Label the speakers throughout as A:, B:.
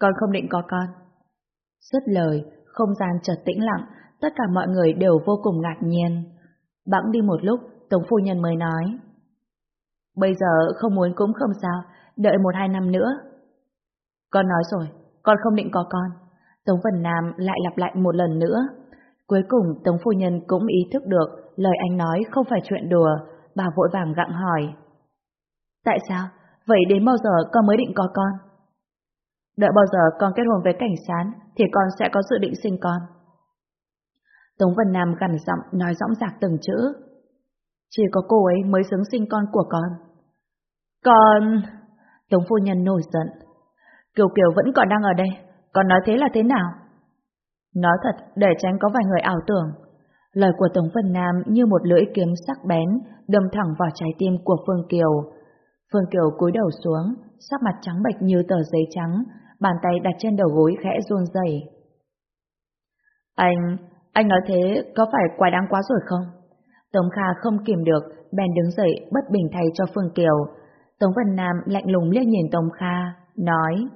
A: Con không định có con. Dứt lời, không gian chợt tĩnh lặng, tất cả mọi người đều vô cùng ngạc nhiên. Bẵng đi một lúc, Tống phu nhân mới nói. Bây giờ không muốn cũng không sao, đợi một hai năm nữa. Con nói rồi, con không định có con. Tống Vân Nam lại lặp lại một lần nữa. Cuối cùng Tống phu nhân cũng ý thức được lời anh nói không phải chuyện đùa, bà vội vàng gặng hỏi. Tại sao? Vậy đến bao giờ con mới định có con? Đợi bao giờ con kết hôn với cảnh sán thì con sẽ có dự định sinh con. Tống Vân Nam gằn giọng nói rõ rạc từng chữ. Chỉ có cô ấy mới xứng sinh con của con. Con... Tống phu nhân nổi giận. Kiều Kiều vẫn còn đang ở đây, Con nói thế là thế nào? Nói thật, để tránh có vài người ảo tưởng. Lời của Tống Vân Nam như một lưỡi kiếm sắc bén, đâm thẳng vào trái tim của Phương Kiều. Phương Kiều cúi đầu xuống, sắc mặt trắng bệch như tờ giấy trắng, bàn tay đặt trên đầu gối khẽ run rẩy. Anh, anh nói thế có phải quá đáng quá rồi không? Tống Kha không kìm được, bèn đứng dậy bất bình thay cho Phương Kiều. Tống Văn Nam lạnh lùng liếc nhìn Tống Kha, nói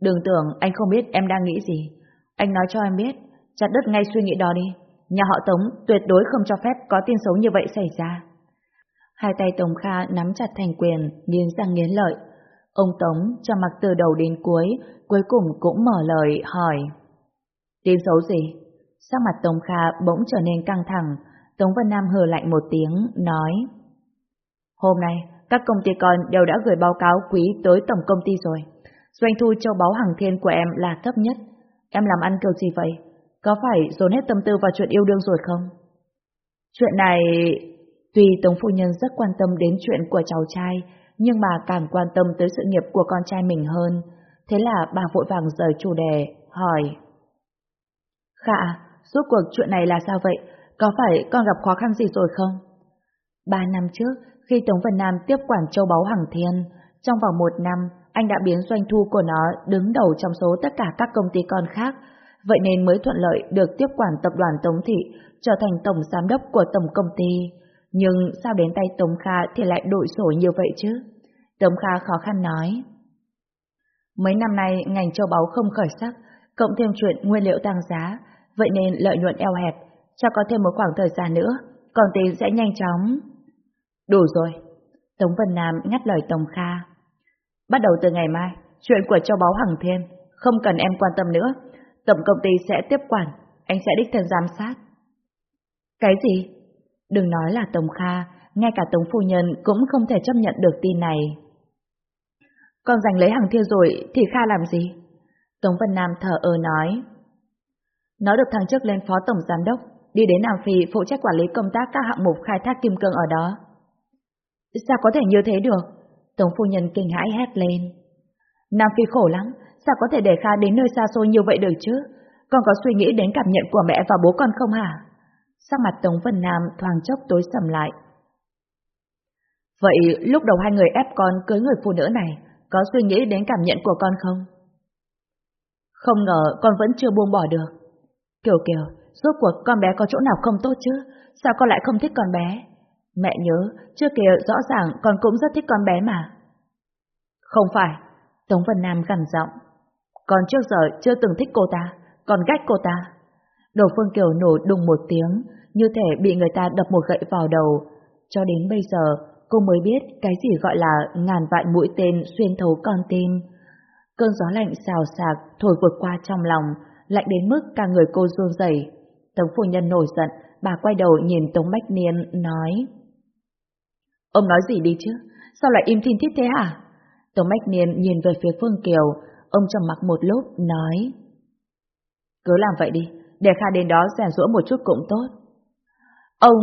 A: Đừng tưởng anh không biết em đang nghĩ gì. Anh nói cho em biết, chặt đứt ngay suy nghĩ đó đi. Nhà họ Tống tuyệt đối không cho phép có tin xấu như vậy xảy ra. Hai tay Tống Kha nắm chặt thành quyền, nghiến răng nghiến lợi. Ông Tống cho mặc từ đầu đến cuối, cuối cùng cũng mở lời hỏi. Tin xấu gì? Sắc mặt Tống Kha bỗng trở nên căng thẳng, Tống Vân Nam hờ lạnh một tiếng, nói. Hôm nay, các công ty con đều đã gửi báo cáo quý tới tổng công ty rồi. Doanh thu châu báu hàng thiên của em là thấp nhất. Em làm ăn kiểu gì vậy? Có phải dồn hết tâm tư vào chuyện yêu đương rồi không? Chuyện này... Tuy Tống Phu Nhân rất quan tâm đến chuyện của cháu trai, nhưng mà càng quan tâm tới sự nghiệp của con trai mình hơn. Thế là bà vội vàng rời chủ đề, hỏi. Khạ, suốt cuộc chuyện này là sao vậy? Có phải con gặp khó khăn gì rồi không? Ba năm trước, khi Tống Vân Nam tiếp quản châu báu Hằng thiên, trong vòng một năm, anh đã biến doanh thu của nó đứng đầu trong số tất cả các công ty con khác, vậy nên mới thuận lợi được tiếp quản tập đoàn Tống Thị, trở thành tổng giám đốc của tổng công ty. Nhưng sao đến tay Tống Kha thì lại đổi sổ như vậy chứ? Tống Kha khó khăn nói. Mấy năm nay ngành châu báu không khởi sắc, cộng thêm chuyện nguyên liệu tăng giá, vậy nên lợi nhuận eo hẹp, cho có thêm một khoảng thời gian nữa, còn tiền sẽ nhanh chóng. Đủ rồi. Tống Vân Nam ngắt lời Tống Kha. Bắt đầu từ ngày mai, chuyện của châu báu Hằng Thiên, không cần em quan tâm nữa. Tổng công ty sẽ tiếp quản, anh sẽ đích thân giám sát. Cái gì? Đừng nói là Tống Kha, ngay cả Tống Phu Nhân cũng không thể chấp nhận được tin này. Con giành lấy Hằng Thiên rồi thì Kha làm gì? Tống Vân Nam thở ơ nói. Nó được thăng chức lên phó tổng giám đốc, đi đến Nam Phi phụ trách quản lý công tác các hạng mục khai thác kim cương ở đó. Sao có thể như thế được? Tống phu nhân kinh hãi hét lên. Nam Phi khổ lắm, sao có thể để Kha đến nơi xa xôi như vậy được chứ? Con có suy nghĩ đến cảm nhận của mẹ và bố con không hả? Sắc mặt Tống Vân Nam thoáng chốc tối sầm lại. Vậy lúc đầu hai người ép con cưới người phụ nữ này, có suy nghĩ đến cảm nhận của con không? Không ngờ con vẫn chưa buông bỏ được. Kiều Kiều, rốt cuộc con bé có chỗ nào không tốt chứ? Sao con lại không thích con bé? Mẹ nhớ, trước kia rõ ràng con cũng rất thích con bé mà. Không phải, Tống Vân Nam gằn giọng. Con trước giờ chưa từng thích cô ta, còn ghét cô ta. Đồ Phương Kiều nổ đùng một tiếng, như thể bị người ta đập một gậy vào đầu. Cho đến bây giờ, cô mới biết cái gì gọi là ngàn vạn mũi tên xuyên thấu con tim. Cơn gió lạnh xào xạc thổi vượt qua trong lòng, lạnh đến mức cả người cô run rẩy. Tống phu nhân nổi giận, bà quay đầu nhìn Tống Bách Niên, nói Ông nói gì đi chứ? Sao lại im thiên thiết thế hả? Tống Bách Niên nhìn về phía Phương Kiều, ông trầm mặc một lúc, nói Cứ làm vậy đi, để Kha đến đó rèn rũa một chút cũng tốt. Ông...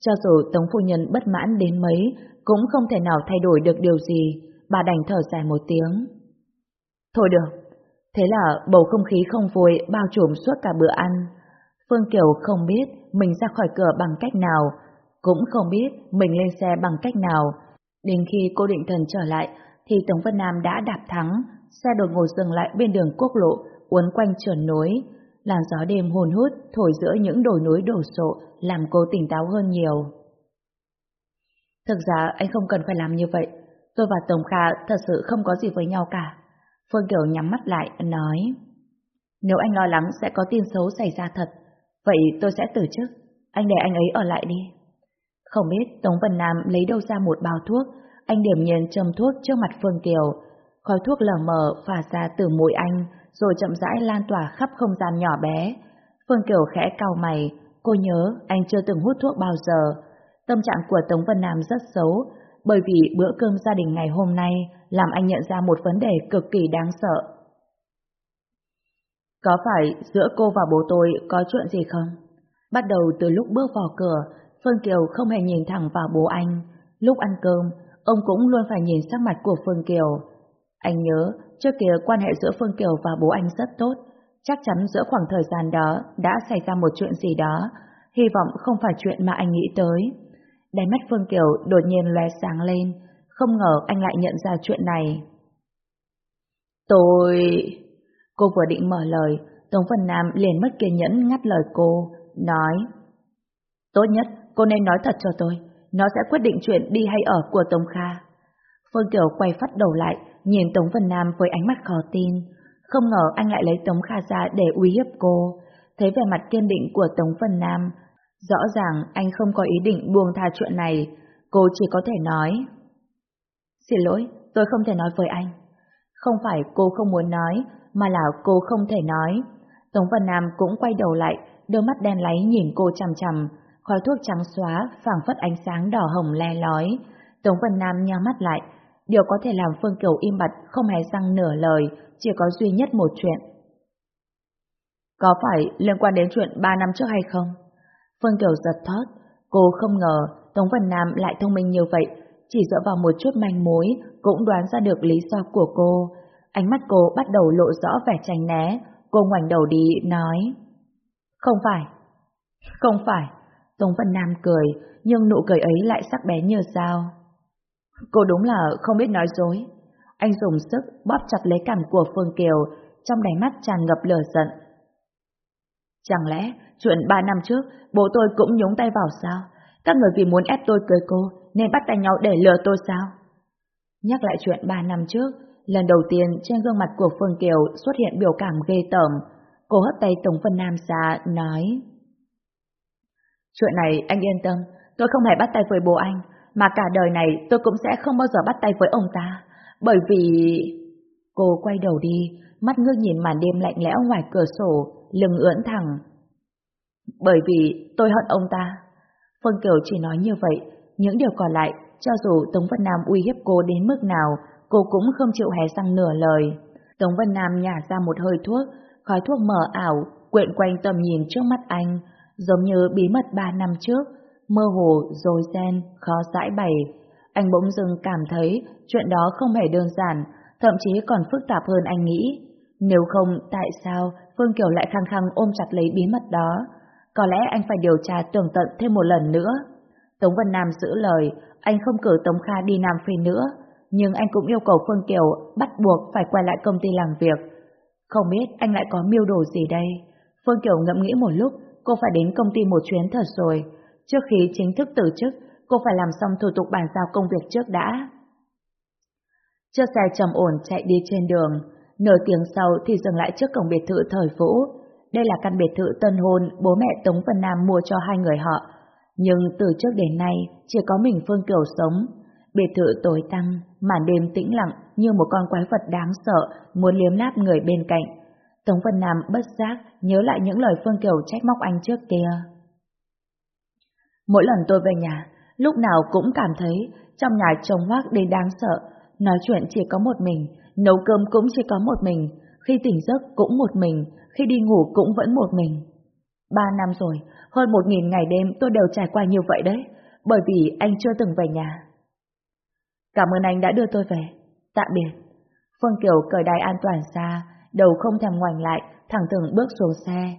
A: Cho dù Tống Phu Nhân bất mãn đến mấy, cũng không thể nào thay đổi được điều gì, bà đành thở dài một tiếng. Thôi được, thế là bầu không khí không vui bao trùm suốt cả bữa ăn. Phương Kiều không biết mình ra khỏi cửa bằng cách nào, cũng không biết mình lên xe bằng cách nào. Đến khi cô định thần trở lại, thì Tống Vân Nam đã đạp thắng, xe đột ngột dừng lại bên đường quốc lộ, uốn quanh trườn núi. Làn gió đêm hồn hút thổi giữa những đồi núi đổ sộ, làm cô tỉnh táo hơn nhiều. Thực ra anh không cần phải làm như vậy, tôi và Tống Kha thật sự không có gì với nhau cả. Phương Kiều nhắm mắt lại, nói Nếu anh lo lắng sẽ có tin xấu xảy ra thật, vậy tôi sẽ từ chức, anh để anh ấy ở lại đi. Không biết Tống Vân Nam lấy đâu ra một bao thuốc, anh điểm nhiên châm thuốc trước mặt Phương Kiều. Khói thuốc lờ mờ phả ra từ mũi anh, rồi chậm rãi lan tỏa khắp không gian nhỏ bé. Phương Kiều khẽ cau mày, cô nhớ anh chưa từng hút thuốc bao giờ. Tâm trạng của Tống Vân Nam rất xấu, bởi vì bữa cơm gia đình ngày hôm nay làm anh nhận ra một vấn đề cực kỳ đáng sợ. Có phải giữa cô và bố tôi có chuyện gì không? Bắt đầu từ lúc bước vào cửa, Phương Kiều không hề nhìn thẳng vào bố anh. Lúc ăn cơm, ông cũng luôn phải nhìn sắc mặt của Phương Kiều. Anh nhớ, trước kia quan hệ giữa Phương Kiều và bố anh rất tốt. Chắc chắn giữa khoảng thời gian đó đã xảy ra một chuyện gì đó. Hy vọng không phải chuyện mà anh nghĩ tới. Đáy mắt Phương Kiều đột nhiên lóe sáng lên. Không ngờ anh lại nhận ra chuyện này. Tôi... Cô vừa định mở lời, Tống Vân Nam liền mất kiên nhẫn ngắt lời cô, nói Tốt nhất, cô nên nói thật cho tôi, nó sẽ quyết định chuyện đi hay ở của Tống Kha. Phương Kiều quay phát đầu lại, nhìn Tống Vân Nam với ánh mắt khó tin. Không ngờ anh lại lấy Tống Kha ra để uy hiếp cô. Thấy vẻ mặt kiên định của Tống Vân Nam, rõ ràng anh không có ý định buông tha chuyện này, cô chỉ có thể nói. Xin lỗi, tôi không thể nói với anh. Không phải cô không muốn nói, mà là cô không thể nói. Tống Vân Nam cũng quay đầu lại, đôi mắt đen láy nhìn cô chằm chằm, khói thuốc trắng xóa, phảng phất ánh sáng đỏ hồng le lói. Tống Vân Nam nhắm mắt lại, điều có thể làm Phương Kiều im bặt không hề răng nửa lời, chỉ có duy nhất một chuyện. Có phải liên quan đến chuyện ba năm trước hay không? Phương Kiều giật thót, cô không ngờ Tống Văn Nam lại thông minh như vậy, chỉ dựa vào một chút manh mối cũng đoán ra được lý do của cô. Ánh mắt cô bắt đầu lộ rõ vẻ tránh né, cô ngoảnh đầu đi, nói Không phải, không phải. Tống Văn Nam cười, nhưng nụ cười ấy lại sắc bén như sao. Cô đúng là không biết nói dối. Anh dùng sức bóp chặt lấy cằm của Phương Kiều, trong đáy mắt tràn ngập lửa giận. Chẳng lẽ chuyện ba năm trước bố tôi cũng nhúng tay vào sao? Các người vì muốn ép tôi cưới cô nên bắt tay nhau để lừa tôi sao? Nhắc lại chuyện ba năm trước, lần đầu tiên trên gương mặt của Phương Kiều xuất hiện biểu cảm ghê tởm. Cô hất tay Tống Vân Nam ra, nói Chuyện này anh yên tâm, tôi không hề bắt tay với bố anh, mà cả đời này tôi cũng sẽ không bao giờ bắt tay với ông ta, bởi vì... Cô quay đầu đi, mắt ngước nhìn màn đêm lạnh lẽo ngoài cửa sổ, lưng ưỡn thẳng. Bởi vì tôi hận ông ta. Phương Kiều chỉ nói như vậy, những điều còn lại, cho dù Tống Vân Nam uy hiếp cô đến mức nào, cô cũng không chịu hé răng nửa lời. Tống Vân Nam nhả ra một hơi thuốc, khói thuốc mờ ảo, quyện quanh tầm nhìn trước mắt anh, giống như bí mật ba năm trước, mơ hồ, dối ren, khó giải bày. Anh bỗng dưng cảm thấy chuyện đó không hề đơn giản, thậm chí còn phức tạp hơn anh nghĩ. Nếu không, tại sao Phương Kiều lại khăng khăng ôm chặt lấy bí mật đó? Có lẽ anh phải điều tra tường tận thêm một lần nữa. Tống Vân Nam giữ lời, anh không cử Tống Kha đi Nam Phi nữa, nhưng anh cũng yêu cầu Phương Kiều bắt buộc phải quay lại công ty làm việc. Không biết anh lại có mưu đồ gì đây? Phương Kiều ngẫm nghĩ một lúc, cô phải đến công ty một chuyến thật rồi. Trước khi chính thức từ chức, cô phải làm xong thủ tục bàn giao công việc trước đã. Chiếc xe trầm ổn chạy đi trên đường, nửa tiếng sau thì dừng lại trước cổng biệt thự thời Vũ. Đây là căn biệt thự tân hôn bố mẹ Tống Vân Nam mua cho hai người họ. Nhưng từ trước đến nay, chỉ có mình Phương Kiều sống. Biệt thự tối tăm, màn đêm tĩnh lặng như một con quái vật đáng sợ muốn liếm láp người bên cạnh. Tống Vân Nam bất giác nhớ lại những lời Phương Kiều trách móc anh trước kia. Mỗi lần tôi về nhà, lúc nào cũng cảm thấy trong nhà trông hoác đến đáng sợ, nói chuyện chỉ có một mình, nấu cơm cũng chỉ có một mình, khi tỉnh giấc cũng một mình, khi đi ngủ cũng vẫn một mình. Ba năm rồi, hơn một nghìn ngày đêm tôi đều trải qua như vậy đấy, bởi vì anh chưa từng về nhà. Cảm ơn anh đã đưa tôi về. Tạm biệt. Phương Kiều cởi đai an toàn ra, đầu không thèm ngoảnh lại, thẳng thừng bước xuống xe.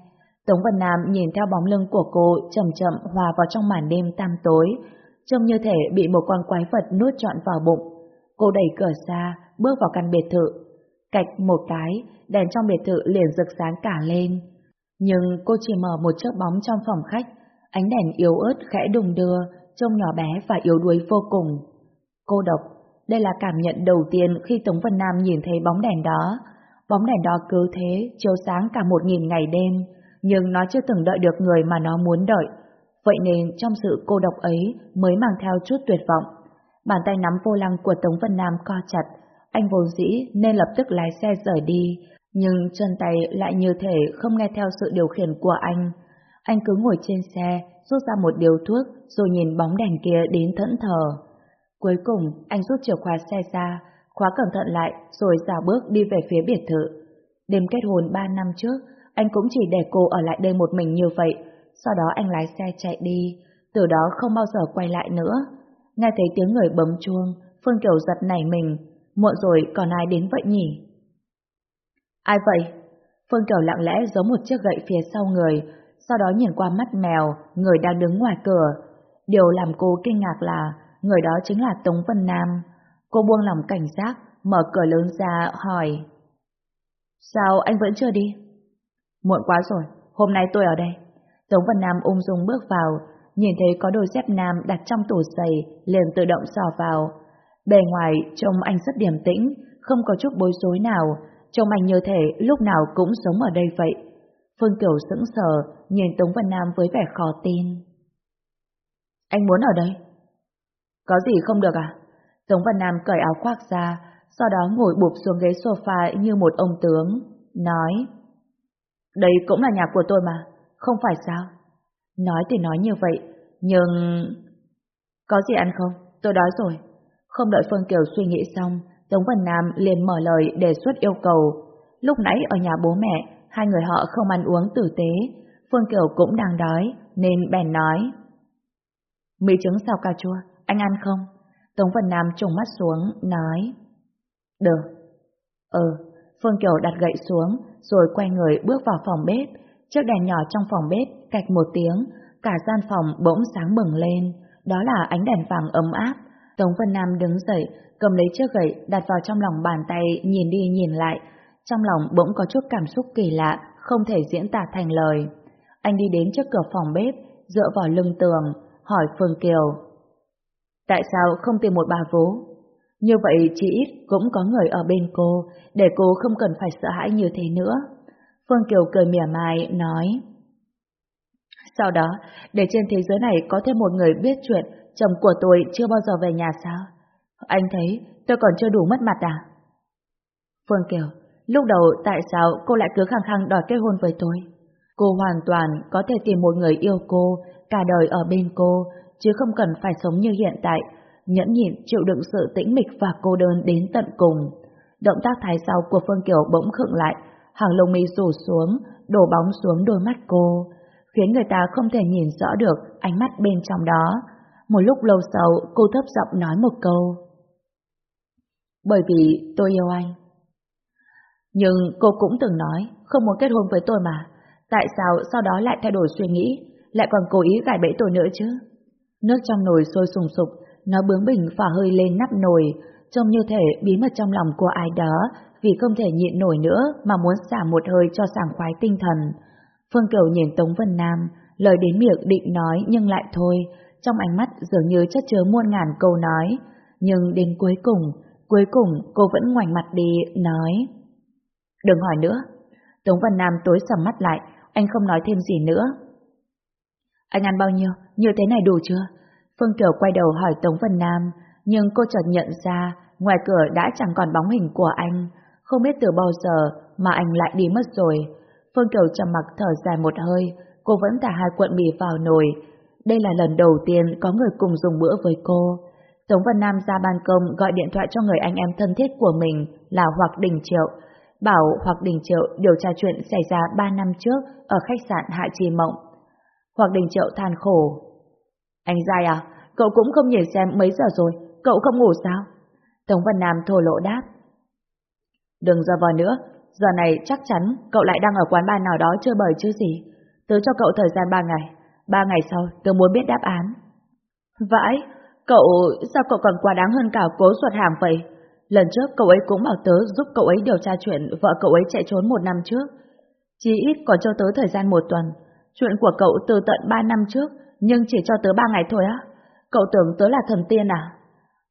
A: Tống Vân Nam nhìn theo bóng lưng của cô chậm chậm hòa vào trong màn đêm tăm tối, trông như thể bị một con quái vật nuốt trọn vào bụng. Cô đẩy cửa ra, bước vào căn biệt thự. Cạch một cái, đèn trong biệt thự liền rực sáng cả lên. Nhưng cô chỉ mở một chiếc bóng trong phòng khách, ánh đèn yếu ớt khẽ đùng đưa, trông nhỏ bé và yếu đuối vô cùng. Cô độc, Đây là cảm nhận đầu tiên khi Tống Vân Nam nhìn thấy bóng đèn đó. Bóng đèn đó cứ thế, chiếu sáng cả một nghìn ngày đêm, nhưng nó chưa từng đợi được người mà nó muốn đợi. Vậy nên trong sự cô độc ấy mới mang theo chút tuyệt vọng. Bàn tay nắm vô lăng của Tống Vân Nam co chặt, anh vốn dĩ nên lập tức lái xe rời đi, nhưng chân tay lại như thể không nghe theo sự điều khiển của anh. Anh cứ ngồi trên xe, rút ra một điều thuốc rồi nhìn bóng đèn kia đến thẫn thờ. Cuối cùng, anh rút chìa khóa xe ra, khóa cẩn thận lại rồi dào bước đi về phía biệt thự. Đêm kết hôn ba năm trước, anh cũng chỉ để cô ở lại đây một mình như vậy, sau đó anh lái xe chạy đi, từ đó không bao giờ quay lại nữa. Nghe thấy tiếng người bấm chuông, Phương Kiều giật nảy mình, muộn rồi còn ai đến vậy nhỉ? Ai vậy? Phương Kiều lặng lẽ giấu một chiếc gậy phía sau người, sau đó nhìn qua mắt mèo, người đang đứng ngoài cửa. Điều làm cô kinh ngạc là, người đó chính là Tống Vân Nam. Cô buông lòng cảnh giác, mở cửa lớn ra, hỏi. Sao anh vẫn chưa đi? Muộn quá rồi, hôm nay tôi ở đây. Tống Vân Nam ung dung bước vào, nhìn thấy có đôi dép nam đặt trong tủ giày, liền tự động sò vào. Bề ngoài trông anh rất điềm tĩnh, không có chút bối rối nào, trông anh như thể lúc nào cũng sống ở đây vậy. Phương Kiều sững sờ, nhìn Tống Vân Nam với vẻ khó tin. Anh muốn ở đây? Có gì không được à? Tống Vân Nam cởi áo khoác ra, sau đó ngồi bụp xuống ghế sofa như một ông tướng, nói đây cũng là nhà của tôi mà, không phải sao? Nói thì nói như vậy, nhưng... Có gì ăn không? Tôi đói rồi. Không đợi Phương Kiều suy nghĩ xong, Tống Văn Nam liền mở lời đề xuất yêu cầu. Lúc nãy ở nhà bố mẹ, hai người họ không ăn uống tử tế, Phương Kiều cũng đang đói, nên bèn nói. Mì trứng sao cà chua, anh ăn không? Tống Văn Nam trùng mắt xuống, nói. Được. Ừ, Phương Kiều đặt gậy xuống, rồi quay người bước vào phòng bếp. Chiếc đèn nhỏ trong phòng bếp, cạch một tiếng, cả gian phòng bỗng sáng bừng lên. Đó là ánh đèn vàng ấm áp. Tống Vân Nam đứng dậy, cầm lấy chiếc gậy đặt vào trong lòng bàn tay, nhìn đi nhìn lại. Trong lòng bỗng có chút cảm xúc kỳ lạ, không thể diễn tả thành lời. Anh đi đến trước cửa phòng bếp, dựa vào lưng tường, hỏi Phương Kiều. Tại sao không tìm một bà vú? Như vậy chỉ ít cũng có người ở bên cô, để cô không cần phải sợ hãi như thế nữa. Phương Kiều cười mỉa mai, nói. Sau đó, để trên thế giới này có thêm một người biết chuyện, chồng của tôi chưa bao giờ về nhà sao? Anh thấy tôi còn chưa đủ mất mặt à? Phương Kiều, lúc đầu tại sao cô lại cứ khăng khăng đòi kết hôn với tôi? Cô hoàn toàn có thể tìm một người yêu cô, cả đời ở bên cô, chứ không cần phải sống như hiện tại, nhẫn nhịn chịu đựng sự tĩnh mịch và cô đơn đến tận cùng. Động tác thái sau của Phương Kiều bỗng khựng lại, hàng lông mi rủ xuống, đổ bóng xuống đôi mắt cô, khiến người ta không thể nhìn rõ được ánh mắt bên trong đó. Một lúc lâu sau, cô thấp giọng nói một câu. Bởi vì tôi yêu anh. Nhưng cô cũng từng nói, không muốn kết hôn với tôi mà. Tại sao sau đó lại thay đổi suy nghĩ, lại còn cố ý gài bẫy tôi nữa chứ? Nước trong nồi sôi sùng sục, nó bướng bỉnh phả hơi lên nắp nồi, trông như thể bí mật trong lòng của ai đó vì không thể nhịn nổi nữa mà muốn xả một hơi cho sảng khoái tinh thần. Phương Kiều nhìn Tống Vân Nam, lời đến miệng định nói nhưng lại thôi, trong ánh mắt dường như chất chứa muôn ngàn câu nói. Nhưng đến cuối cùng, cuối cùng cô vẫn ngoảnh mặt đi, nói Đừng hỏi nữa. Tống Vân Nam tối sầm mắt lại, anh không nói thêm gì nữa. Anh ăn bao nhiêu? Như thế này đủ chưa? Phương Kiều quay đầu hỏi Tống Vân Nam, nhưng cô chợt nhận ra ngoài cửa đã chẳng còn bóng hình của anh. Không biết từ bao giờ mà anh lại đi mất rồi. Phương Kiều trầm mặc thở dài một hơi, cô vẫn thả hai cuộn mì vào nồi. Đây là lần đầu tiên có người cùng dùng bữa với cô. Tống Vân Nam ra ban công gọi điện thoại cho người anh em thân thiết của mình là Hoặc Đình Triệu, bảo Hoặc Đình Triệu điều tra chuyện xảy ra 3 năm trước ở khách sạn Hạ Trì Mộng. Hoặc Đình Triệu than khổ. Anh dài à, cậu cũng không nhìn xem mấy giờ rồi, cậu không ngủ sao? Tống Văn Nam thổ lộ đáp. Đừng giờ vò nữa, giờ này chắc chắn cậu lại đang ở quán bar nào đó chơi bời chứ gì. Tớ cho cậu thời gian ba ngày, ba ngày sau tớ muốn biết đáp án. Vãi, cậu, sao cậu còn quá đáng hơn cả cố ruột hàng vậy? Lần trước cậu ấy cũng bảo tớ giúp cậu ấy điều tra chuyện vợ cậu ấy chạy trốn một năm trước. Chỉ ít còn cho tớ thời gian một tuần. Chuyện của cậu từ tận ba năm trước, nhưng chỉ cho tớ ba ngày thôi á. Cậu tưởng tớ là thần tiên à?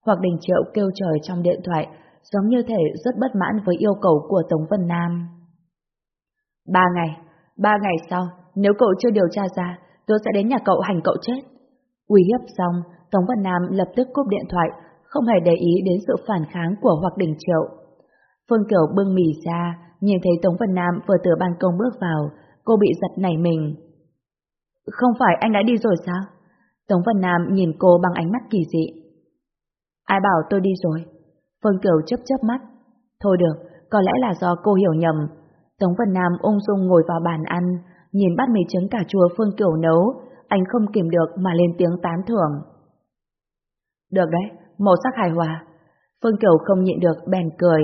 A: Hoặc Đình Triệu kêu trời trong điện thoại, giống như thể rất bất mãn với yêu cầu của Tống Vân Nam. Ba ngày, ba ngày sau, nếu cậu chưa điều tra ra, tớ sẽ đến nhà cậu hành cậu chết. Uy hiếp xong, Tống Vân Nam lập tức cúp điện thoại, không hề để ý đến sự phản kháng của Hoặc Đình Triệu. Phương Kiều bưng mì ra, nhìn thấy Tống Vân Nam vừa từ ban công bước vào, cô bị giật nảy mình. Không phải anh đã đi rồi sao? Tống Vân Nam nhìn cô bằng ánh mắt kỳ dị. Ai bảo tôi đi rồi? Phương Kiều chớp chớp mắt. Thôi được, có lẽ là do cô hiểu nhầm. Tống Vân Nam ung dung ngồi vào bàn ăn, nhìn bát mì trứng cà chua Phương Kiều nấu, anh không kìm được mà lên tiếng tán thưởng. Được đấy, màu sắc hài hòa. Phương Kiều không nhịn được bèn cười,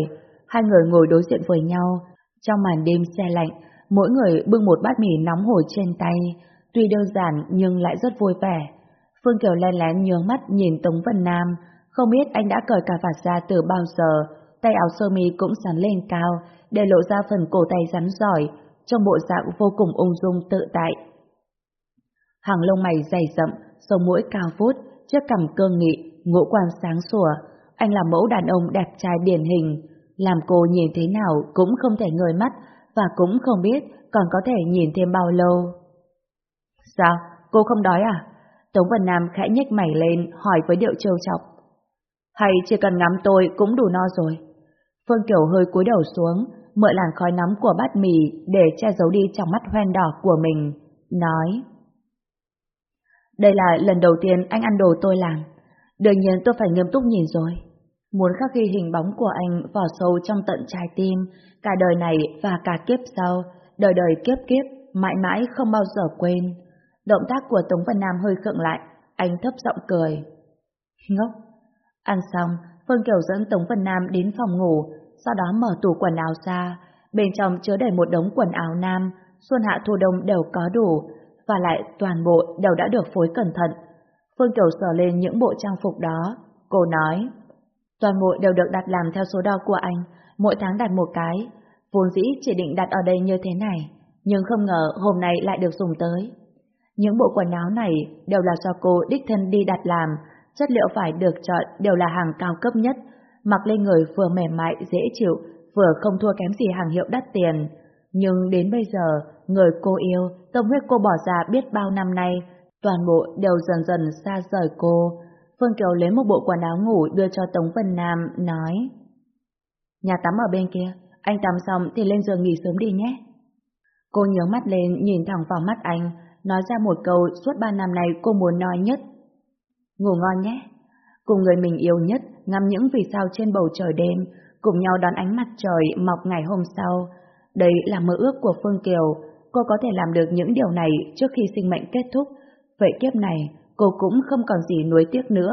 A: hai người ngồi đối diện với nhau, trong màn đêm xe lạnh, mỗi người bưng một bát mì nóng hổi trên tay, tuy đơn giản nhưng lại rất vui vẻ. Phương Kiều len lén nhướng mắt nhìn Tống Vân Nam, không biết anh đã cởi cả vạt ra từ bao giờ, tay áo sơ mi cũng sắn lên cao, để lộ ra phần cổ tay rắn giỏi, trong bộ dạng vô cùng ung dung tự tại. Hàng lông mày dày rậm, sống mũi cao vút, chiếc cằm cơ nghị, ngũ quan sáng sủa, anh là mẫu đàn ông đẹp trai điển hình, làm cô nhìn thế nào cũng không thể ngời mắt và cũng không biết còn có thể nhìn thêm bao lâu. Sao? Cô không đói à? Tống Vân Nam khẽ nhếch mày lên hỏi với điệu trêu chọc. Hay chỉ cần ngắm tôi cũng đủ no rồi. Phương Kiều hơi cúi đầu xuống, mượn làn khói nóng của bát mì để che giấu đi trong mắt hoen đỏ của mình, nói. Đây là lần đầu tiên anh ăn đồ tôi làm. Đương nhiên tôi phải nghiêm túc nhìn rồi. Muốn khắc ghi hình bóng của anh vào sâu trong tận trái tim, cả đời này và cả kiếp sau, đời đời kiếp kiếp, mãi mãi không bao giờ quên. Động tác của Tống Văn Nam hơi khựng lại, anh thấp giọng cười. Ngốc! Ăn xong, Phương Kiều dẫn Tống văn Nam đến phòng ngủ, sau đó mở tủ quần áo ra. Bên trong chứa đầy một đống quần áo nam, xuân hạ thu đông đều có đủ, và lại toàn bộ đều đã được phối cẩn thận. Phương Kiều sờ lên những bộ trang phục đó. Cô nói, toàn bộ đều được đặt làm theo số đo của anh, mỗi tháng đặt một cái. Vốn dĩ chỉ định đặt ở đây như thế này, nhưng không ngờ hôm nay lại được dùng tới. Những bộ quần áo này đều là do cô đích thân đi đặt làm, chất liệu phải được chọn đều là hàng cao cấp nhất, mặc lên người vừa mềm mại, dễ chịu, vừa không thua kém gì hàng hiệu đắt tiền. Nhưng đến bây giờ, người cô yêu, tâm huyết cô bỏ ra biết bao năm nay, toàn bộ đều dần dần xa rời cô. Phương Kiều lấy một bộ quần áo ngủ đưa cho Tống Vân Nam, nói Nhà tắm ở bên kia, anh tắm xong thì lên giường nghỉ sớm đi nhé. Cô nhớ mắt lên nhìn thẳng vào mắt anh, nói ra một câu suốt ba năm nay cô muốn nói nhất. Ngủ ngon nhé. Cùng người mình yêu nhất ngắm những vì sao trên bầu trời đêm, cùng nhau đón ánh mặt trời mọc ngày hôm sau. Đây là mơ ước của Phương Kiều, cô có thể làm được những điều này trước khi sinh mệnh kết thúc. Vậy kiếp này, cô cũng không còn gì nuối tiếc nữa.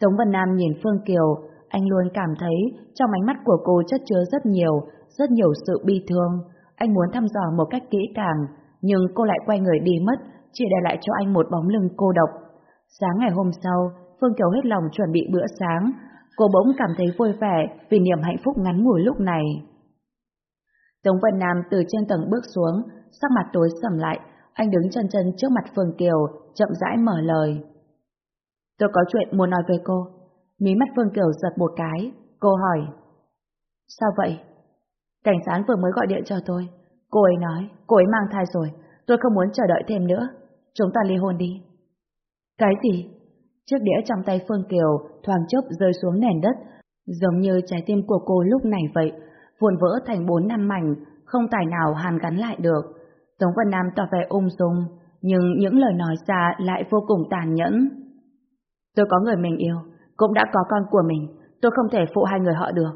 A: Tống Vân Nam nhìn Phương Kiều, anh luôn cảm thấy trong ánh mắt của cô chất chứa rất nhiều, rất nhiều sự bi thương. Anh muốn thăm dò một cách kỹ càng, nhưng cô lại quay người đi mất, chỉ để lại cho anh một bóng lưng cô độc. Sáng ngày hôm sau, Phương Kiều hết lòng chuẩn bị bữa sáng, cô bỗng cảm thấy vui vẻ vì niềm hạnh phúc ngắn ngủi lúc này. Tống Vân Nam từ trên tầng bước xuống, sắc mặt tối sầm lại, anh đứng chân chân trước mặt Phương Kiều, chậm rãi mở lời. Tôi có chuyện muốn nói với cô. Mí mắt Phương Kiều giật một cái, cô hỏi. Sao vậy? Cảnh sát vừa mới gọi điện cho tôi. Cô ấy nói, cô ấy mang thai rồi, tôi không muốn chờ đợi thêm nữa. Chúng ta ly hôn đi. Cái gì? Chiếc đĩa trong tay Phương Kiều thoáng chốc rơi xuống nền đất, giống như trái tim của cô lúc này vậy, vụn vỡ thành bốn năm mảnh, không tài nào hàn gắn lại được. Tống Vân Nam tỏ vẻ ung dung, nhưng những lời nói ra lại vô cùng tàn nhẫn. Tôi có người mình yêu, cũng đã có con của mình, tôi không thể phụ hai người họ được.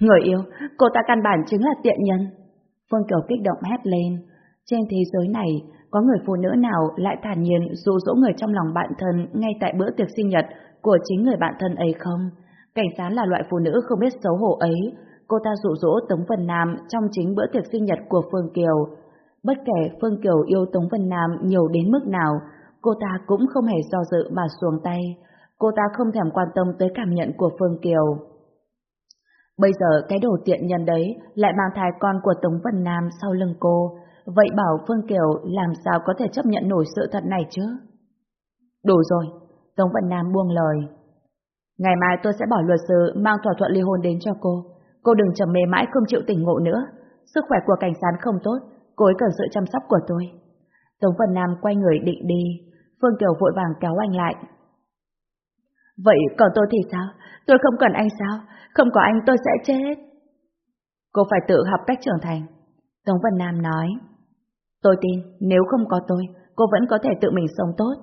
A: Người yêu, cô ta căn bản chính là tiện nhân. Phương Kiều kích động hét lên. Trên thế giới này, có người phụ nữ nào lại thản nhiên dụ dỗ người trong lòng bạn thân ngay tại bữa tiệc sinh nhật của chính người bạn thân ấy không? Cảnh sát là loại phụ nữ không biết xấu hổ ấy. Cô ta dụ dỗ Tống Vân Nam trong chính bữa tiệc sinh nhật của Phương Kiều. Bất kể Phương Kiều yêu Tống Vân Nam nhiều đến mức nào, cô ta cũng không hề do dự mà xuồng tay. Cô ta không thèm quan tâm tới cảm nhận của Phương Kiều. Bây giờ cái đồ tiện nhân đấy lại mang thai con của Tống Vân Nam sau lưng cô, vậy bảo Phương Kiều làm sao có thể chấp nhận nổi sự thật này chứ? Đủ rồi, Tống Vân Nam buông lời. Ngày mai tôi sẽ bảo luật sư mang thỏa thuận ly hôn đến cho cô. Cô đừng trầm mê mãi không chịu tỉnh ngộ nữa. Sức khỏe của cảnh sát không tốt, cô ấy cần sự chăm sóc của tôi. Tống Vân Nam quay người định đi, Phương Kiều vội vàng kéo anh lại. Vậy còn tôi thì sao? Tôi không cần anh sao? Không có anh tôi sẽ chết. Cô phải tự học cách trưởng thành. Tống Vân Nam nói. Tôi tin, nếu không có tôi, cô vẫn có thể tự mình sống tốt.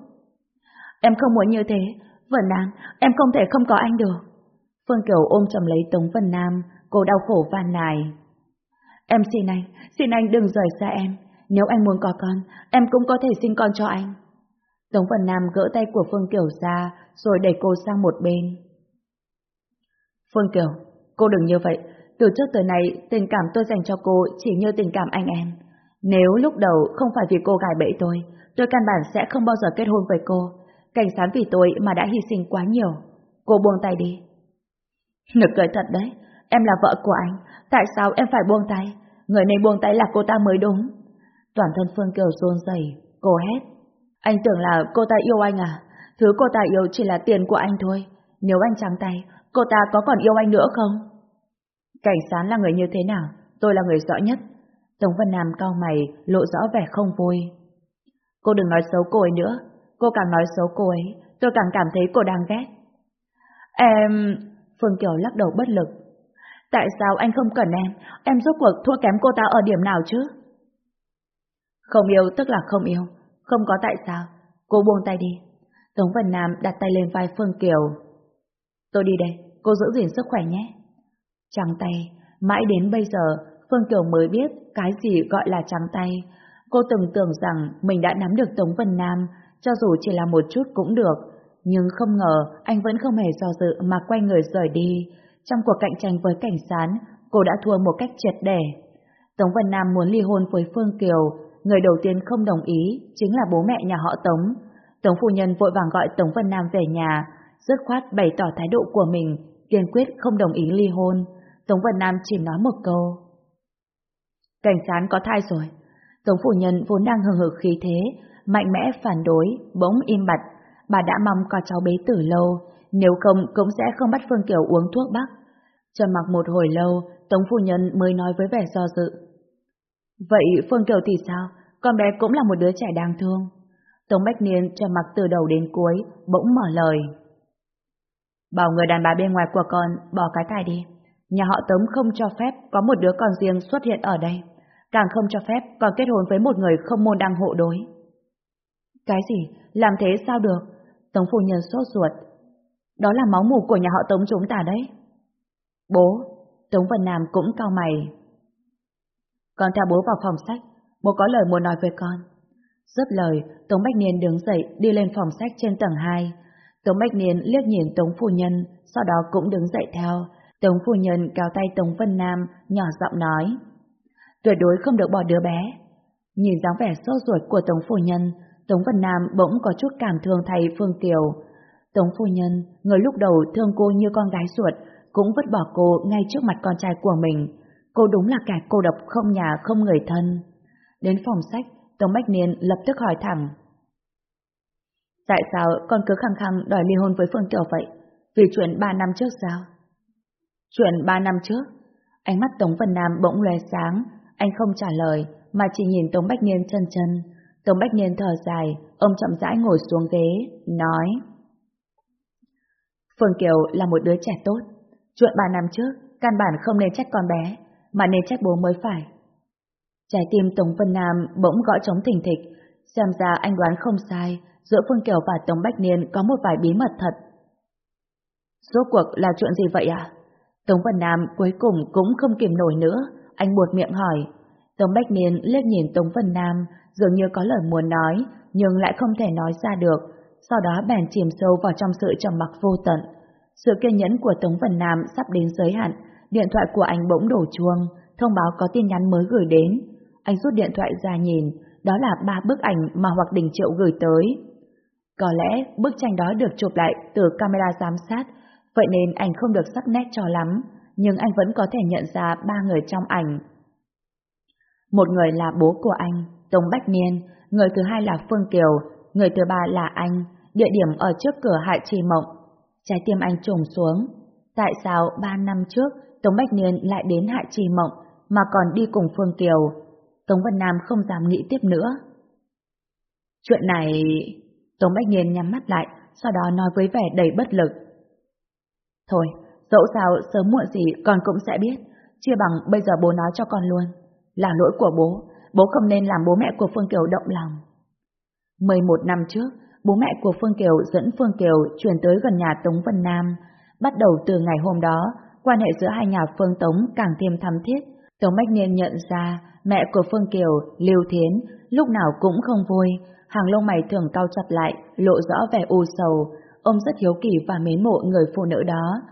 A: Em không muốn như thế. Vân Nam, em không thể không có anh được. Phương Kiều ôm chầm lấy Tống Vân Nam, cô đau khổ van nài. Em xin anh, xin anh đừng rời xa em. Nếu anh muốn có con, em cũng có thể sinh con cho anh. Tống Vân Nam gỡ tay của Phương Kiều ra, rồi đẩy cô sang một bên. Phương Kiều, cô đừng như vậy. Từ trước tới nay, tình cảm tôi dành cho cô chỉ như tình cảm anh em. Nếu lúc đầu không phải vì cô gài bẫy tôi, tôi căn bản sẽ không bao giờ kết hôn với cô. Cảnh sán vì tôi mà đã hy sinh quá nhiều. Cô buông tay đi. Nực cười thật đấy, em là vợ của anh, tại sao em phải buông tay? Người này buông tay là cô ta mới đúng. Toàn thân Phương Kiều run rẩy, cô hét. Anh tưởng là cô ta yêu anh à? Thứ cô ta yêu chỉ là tiền của anh thôi. Nếu anh trắng tay, cô ta có còn yêu anh nữa không? Cảnh sán là người như thế nào? Tôi là người rõ nhất. Tống Vân Nam cao mày, lộ rõ vẻ không vui. Cô đừng nói xấu cô ấy nữa. Cô càng nói xấu cô ấy, tôi càng cảm thấy cô đang ghét. Em... Phương Kiều lắc đầu bất lực. Tại sao anh không cần em? Em rốt cuộc thua kém cô ta ở điểm nào chứ? Không yêu tức là không yêu. Không có tại sao. Cô buông tay đi. Tống Vân Nam đặt tay lên vai Phương Kiều. Tôi đi đây, cô giữ gìn sức khỏe nhé. Trắng tay, mãi đến bây giờ Phương Kiều mới biết cái gì gọi là trắng tay. Cô từng tưởng rằng mình đã nắm được Tống Vân Nam, cho dù chỉ là một chút cũng được. Nhưng không ngờ anh vẫn không hề do dự mà quay người rời đi. Trong cuộc cạnh tranh với cảnh sán, cô đã thua một cách triệt để. Tống Vân Nam muốn ly hôn với Phương Kiều, người đầu tiên không đồng ý chính là bố mẹ nhà họ Tống. Tống phu nhân vội vàng gọi Tống Vân Nam về nhà, dứt khoát bày tỏ thái độ của mình, kiên quyết không đồng ý ly hôn. Tống Vân Nam chỉ nói một câu. Cảnh sán có thai rồi. Tống phu nhân vốn đang hừng hực khí thế, mạnh mẽ phản đối, bỗng im bặt. Bà đã mong có cháu bế tử lâu, nếu không cũng sẽ không bắt Phương Kiều uống thuốc bắc. Trầm mặc một hồi lâu, Tống phu nhân mới nói với vẻ do dự. Vậy Phương Kiều thì sao? Con bé cũng là một đứa trẻ đáng thương. Tống Bách Niên trầm mặc từ đầu đến cuối, bỗng mở lời. Bảo người đàn bà bên ngoài của con bỏ cái thai đi. Nhà họ Tống không cho phép có một đứa con riêng xuất hiện ở đây. Càng không cho phép con kết hôn với một người không môn đăng hộ đối. Cái gì? Làm thế sao được? Tống phu nhân sốt ruột. Đó là máu mù của nhà họ Tống chúng ta đấy. Bố, Tống Vân Nam cũng cao mày. Con theo bố vào phòng sách, bố có lời muốn nói với con. Dứt lời, Tống Bách Niên đứng dậy đi lên phòng sách trên tầng 2. Tống Bách Niên liếc nhìn Tống Phu Nhân, sau đó cũng đứng dậy theo. Tống Phu Nhân kéo tay Tống Vân Nam, nhỏ giọng nói. Tuyệt đối không được bỏ đứa bé. Nhìn dáng vẻ sốt ruột của Tống Phu Nhân, Tống Vân Nam bỗng có chút cảm thương thay Phương Kiều. Tống Phu Nhân, người lúc đầu thương cô như con gái ruột, cũng vứt bỏ cô ngay trước mặt con trai của mình. Cô đúng là kẻ cô độc không nhà không người thân. Đến phòng sách, Tống Bách Niên lập tức hỏi thẳng. Tại sao con cứ khăng khăng đòi ly hôn với Phương Kiều vậy? Vì chuyện ba năm trước sao? Chuyện ba năm trước? Ánh mắt Tống Vân Nam bỗng lóe sáng, anh không trả lời, mà chỉ nhìn Tống Bách Niên chân chân. Tống Bách Niên thở dài, ông chậm rãi ngồi xuống ghế, nói. Phương Kiều là một đứa trẻ tốt. Chuyện ba năm trước, căn bản không nên trách con bé, mà nên trách bố mới phải. Trái tim Tống Vân Nam bỗng gõ trống thình thịch, xem ra anh đoán không sai, giữa Phương Kiều và Tống Bách Niên có một vài bí mật thật. Rốt cuộc là chuyện gì vậy à? Tống Vân Nam cuối cùng cũng không kìm nổi nữa, anh buột miệng hỏi. Tống Bách Niên liếc nhìn Tống Vân Nam, dường như có lời muốn nói, nhưng lại không thể nói ra được, sau đó bèn chìm sâu vào trong sự trầm mặc vô tận. Sự kiên nhẫn của Tống Vân Nam sắp đến giới hạn, điện thoại của anh bỗng đổ chuông, thông báo có tin nhắn mới gửi đến. Anh rút điện thoại ra nhìn, đó là ba bức ảnh mà Hoặc Đình Triệu gửi tới. Có lẽ bức tranh đó được chụp lại từ camera giám sát, vậy nên anh không được sắc nét cho lắm, nhưng anh vẫn có thể nhận ra ba người trong ảnh. Một người là bố của anh, Tống Bách Niên, người thứ hai là Phương Kiều, người thứ ba là anh, địa điểm ở trước cửa Hại Trì Mộng. Trái tim anh trùng xuống. Tại sao ba năm trước Tống Bách Niên lại đến hại Trì Mộng mà còn đi cùng Phương Kiều? Tống Vân Nam không dám nghĩ tiếp nữa. Chuyện này... Tống Bách Niên nhắm mắt lại, sau đó nói với vẻ đầy bất lực. Thôi, dẫu sao sớm muộn gì con cũng sẽ biết, chia bằng bây giờ bố nói cho con luôn. Là lỗi của bố, bố không nên làm bố mẹ của Phương Kiều động lòng. 11 năm trước, bố mẹ của Phương Kiều dẫn Phương Kiều chuyển tới gần nhà Tống Vân Nam. Bắt đầu từ ngày hôm đó, quan hệ giữa hai nhà Phương Tống càng thêm thắm thiết. Tống Bách Niên nhận ra mẹ của Phương Kiều, Lưu Thiến, lúc nào cũng không vui, hàng lông mày thường cao chặt lại, lộ rõ vẻ u sầu. Ông rất hiếu kỳ và mến mộ người phụ nữ đó.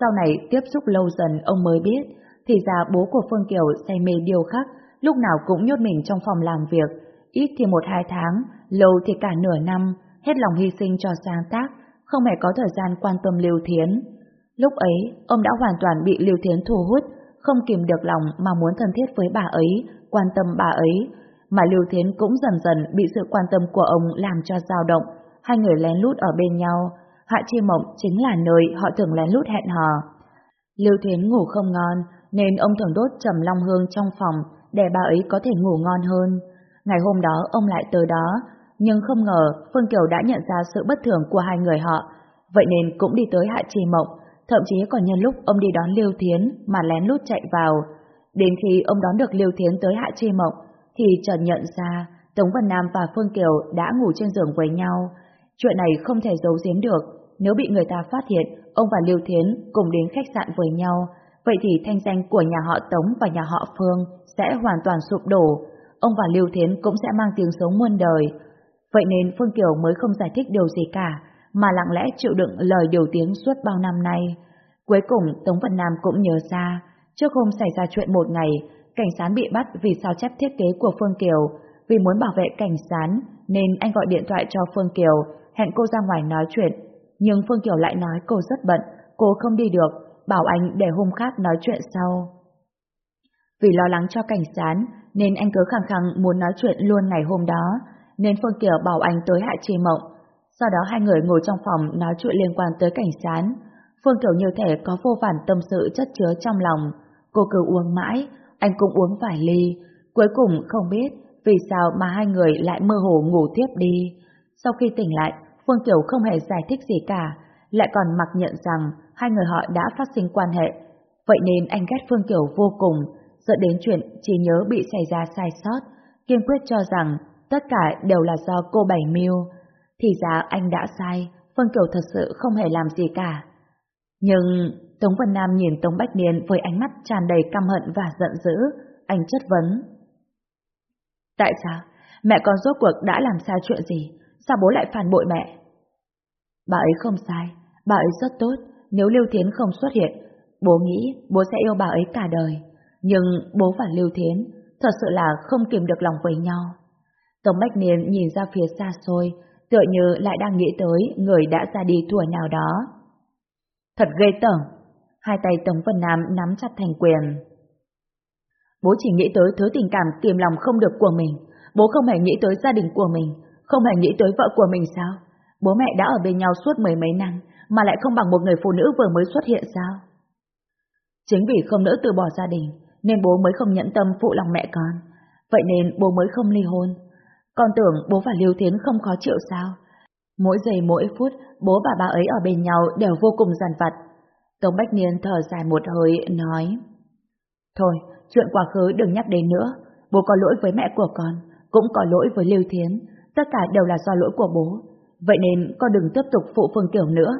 A: Sau này tiếp xúc lâu dần ông mới biết, thì ra bố của Phương Kiều say mê điều khắc, lúc nào cũng nhốt mình trong phòng làm việc, ít thì một hai tháng, lâu thì cả nửa năm, hết lòng hy sinh cho sáng tác, không hề có thời gian quan tâm Lưu Thiến. Lúc ấy, ông đã hoàn toàn bị Lưu Thiến thu hút, không kìm được lòng mà muốn thân thiết với bà ấy, quan tâm bà ấy, mà Lưu Thiến cũng dần dần bị sự quan tâm của ông làm cho dao động, hai người lén lút ở bên nhau. Hạ Chi Mộng chính là nơi họ thường lén lút hẹn hò. Lưu Thiến ngủ không ngon, nên ông thường đốt trầm long hương trong phòng để bà ấy có thể ngủ ngon hơn. Ngày hôm đó ông lại tới đó, nhưng không ngờ Phương Kiều đã nhận ra sự bất thường của hai người họ, vậy nên cũng đi tới Hạ Trì Mộng, thậm chí còn nhân lúc ông đi đón Liêu Thiến mà lén lút chạy vào. Đến khi ông đón được Liêu Thiến tới Hạ Chi Mộng, thì chợt nhận ra Tống Văn Nam và Phương Kiều đã ngủ trên giường với nhau. Chuyện này không thể giấu giếm được, nếu bị người ta phát hiện ông và Liêu Thiến cùng đến khách sạn với nhau, vậy thì thanh danh của nhà họ Tống và nhà họ Phương sẽ hoàn toàn sụp đổ. Ông và Liêu Thiến cũng sẽ mang tiếng xấu muôn đời. Vậy nên Phương Kiều mới không giải thích điều gì cả, mà lặng lẽ chịu đựng lời điều tiếng suốt bao năm nay. Cuối cùng Tống Văn Nam cũng nhớ ra, trước hôm xảy ra chuyện một ngày, cảnh sán bị bắt vì sao chép thiết kế của Phương Kiều. Vì muốn bảo vệ cảnh sán, nên anh gọi điện thoại cho Phương Kiều, hẹn cô ra ngoài nói chuyện. Nhưng Phương Kiều lại nói cô rất bận, cô không đi được, bảo anh để hôm khác nói chuyện sau. Vì lo lắng cho cảnh sán, nên anh cứ khẳng khăng muốn nói chuyện luôn ngày hôm đó, nên Phương Kiều bảo anh tới Hạ Trì Mộng. Sau đó hai người ngồi trong phòng nói chuyện liên quan tới cảnh sán. Phương Kiều như thể có vô vàn tâm sự chất chứa trong lòng. Cô cứ uống mãi, anh cũng uống vài ly. Cuối cùng không biết vì sao mà hai người lại mơ hồ ngủ tiếp đi. Sau khi tỉnh lại, Phương Kiều không hề giải thích gì cả, lại còn mặc nhận rằng hai người họ đã phát sinh quan hệ. Vậy nên anh ghét Phương Kiều vô cùng, dẫn đến chuyện chỉ nhớ bị xảy ra sai sót, kiên quyết cho rằng tất cả đều là do cô Bảy mưu. Thì ra anh đã sai, Phương Kiều thật sự không hề làm gì cả. Nhưng Tống Vân Nam nhìn Tống Bách Niên với ánh mắt tràn đầy căm hận và giận dữ, anh chất vấn. Tại sao? Mẹ con rốt cuộc đã làm sai chuyện gì? Sao bố lại phản bội mẹ? Bà ấy không sai, bà ấy rất tốt, nếu Lưu Thiến không xuất hiện, bố nghĩ bố sẽ yêu bà ấy cả đời. Nhưng bố và Lưu Thiến thật sự là không kìm được lòng với nhau. Tống Bách Niên nhìn ra phía xa xôi, tựa như lại đang nghĩ tới người đã ra đi tuổi nào đó. Thật ghê tởm, hai tay Tống Vân Nam nắm chặt thành quyền. Bố chỉ nghĩ tới thứ tình cảm kiềm lòng không được của mình, bố không hề nghĩ tới gia đình của mình, không hề nghĩ tới vợ của mình sao? Bố mẹ đã ở bên nhau suốt mười mấy năm, mà lại không bằng một người phụ nữ vừa mới xuất hiện sao? Chính vì không nỡ từ bỏ gia đình, nên bố mới không nhẫn tâm phụ lòng mẹ con. Vậy nên bố mới không ly hôn. Con tưởng bố và Lưu Thiến không khó chịu sao? Mỗi giây mỗi phút, bố và bà ấy ở bên nhau đều vô cùng giàn vặt. Tống Bách Niên thở dài một hơi, nói Thôi, chuyện quá khứ đừng nhắc đến nữa. Bố có lỗi với mẹ của con, cũng có lỗi với Lưu Thiến. Tất cả đều là do lỗi của bố. Vậy nên con đừng tiếp tục phụ Phương Kiều nữa.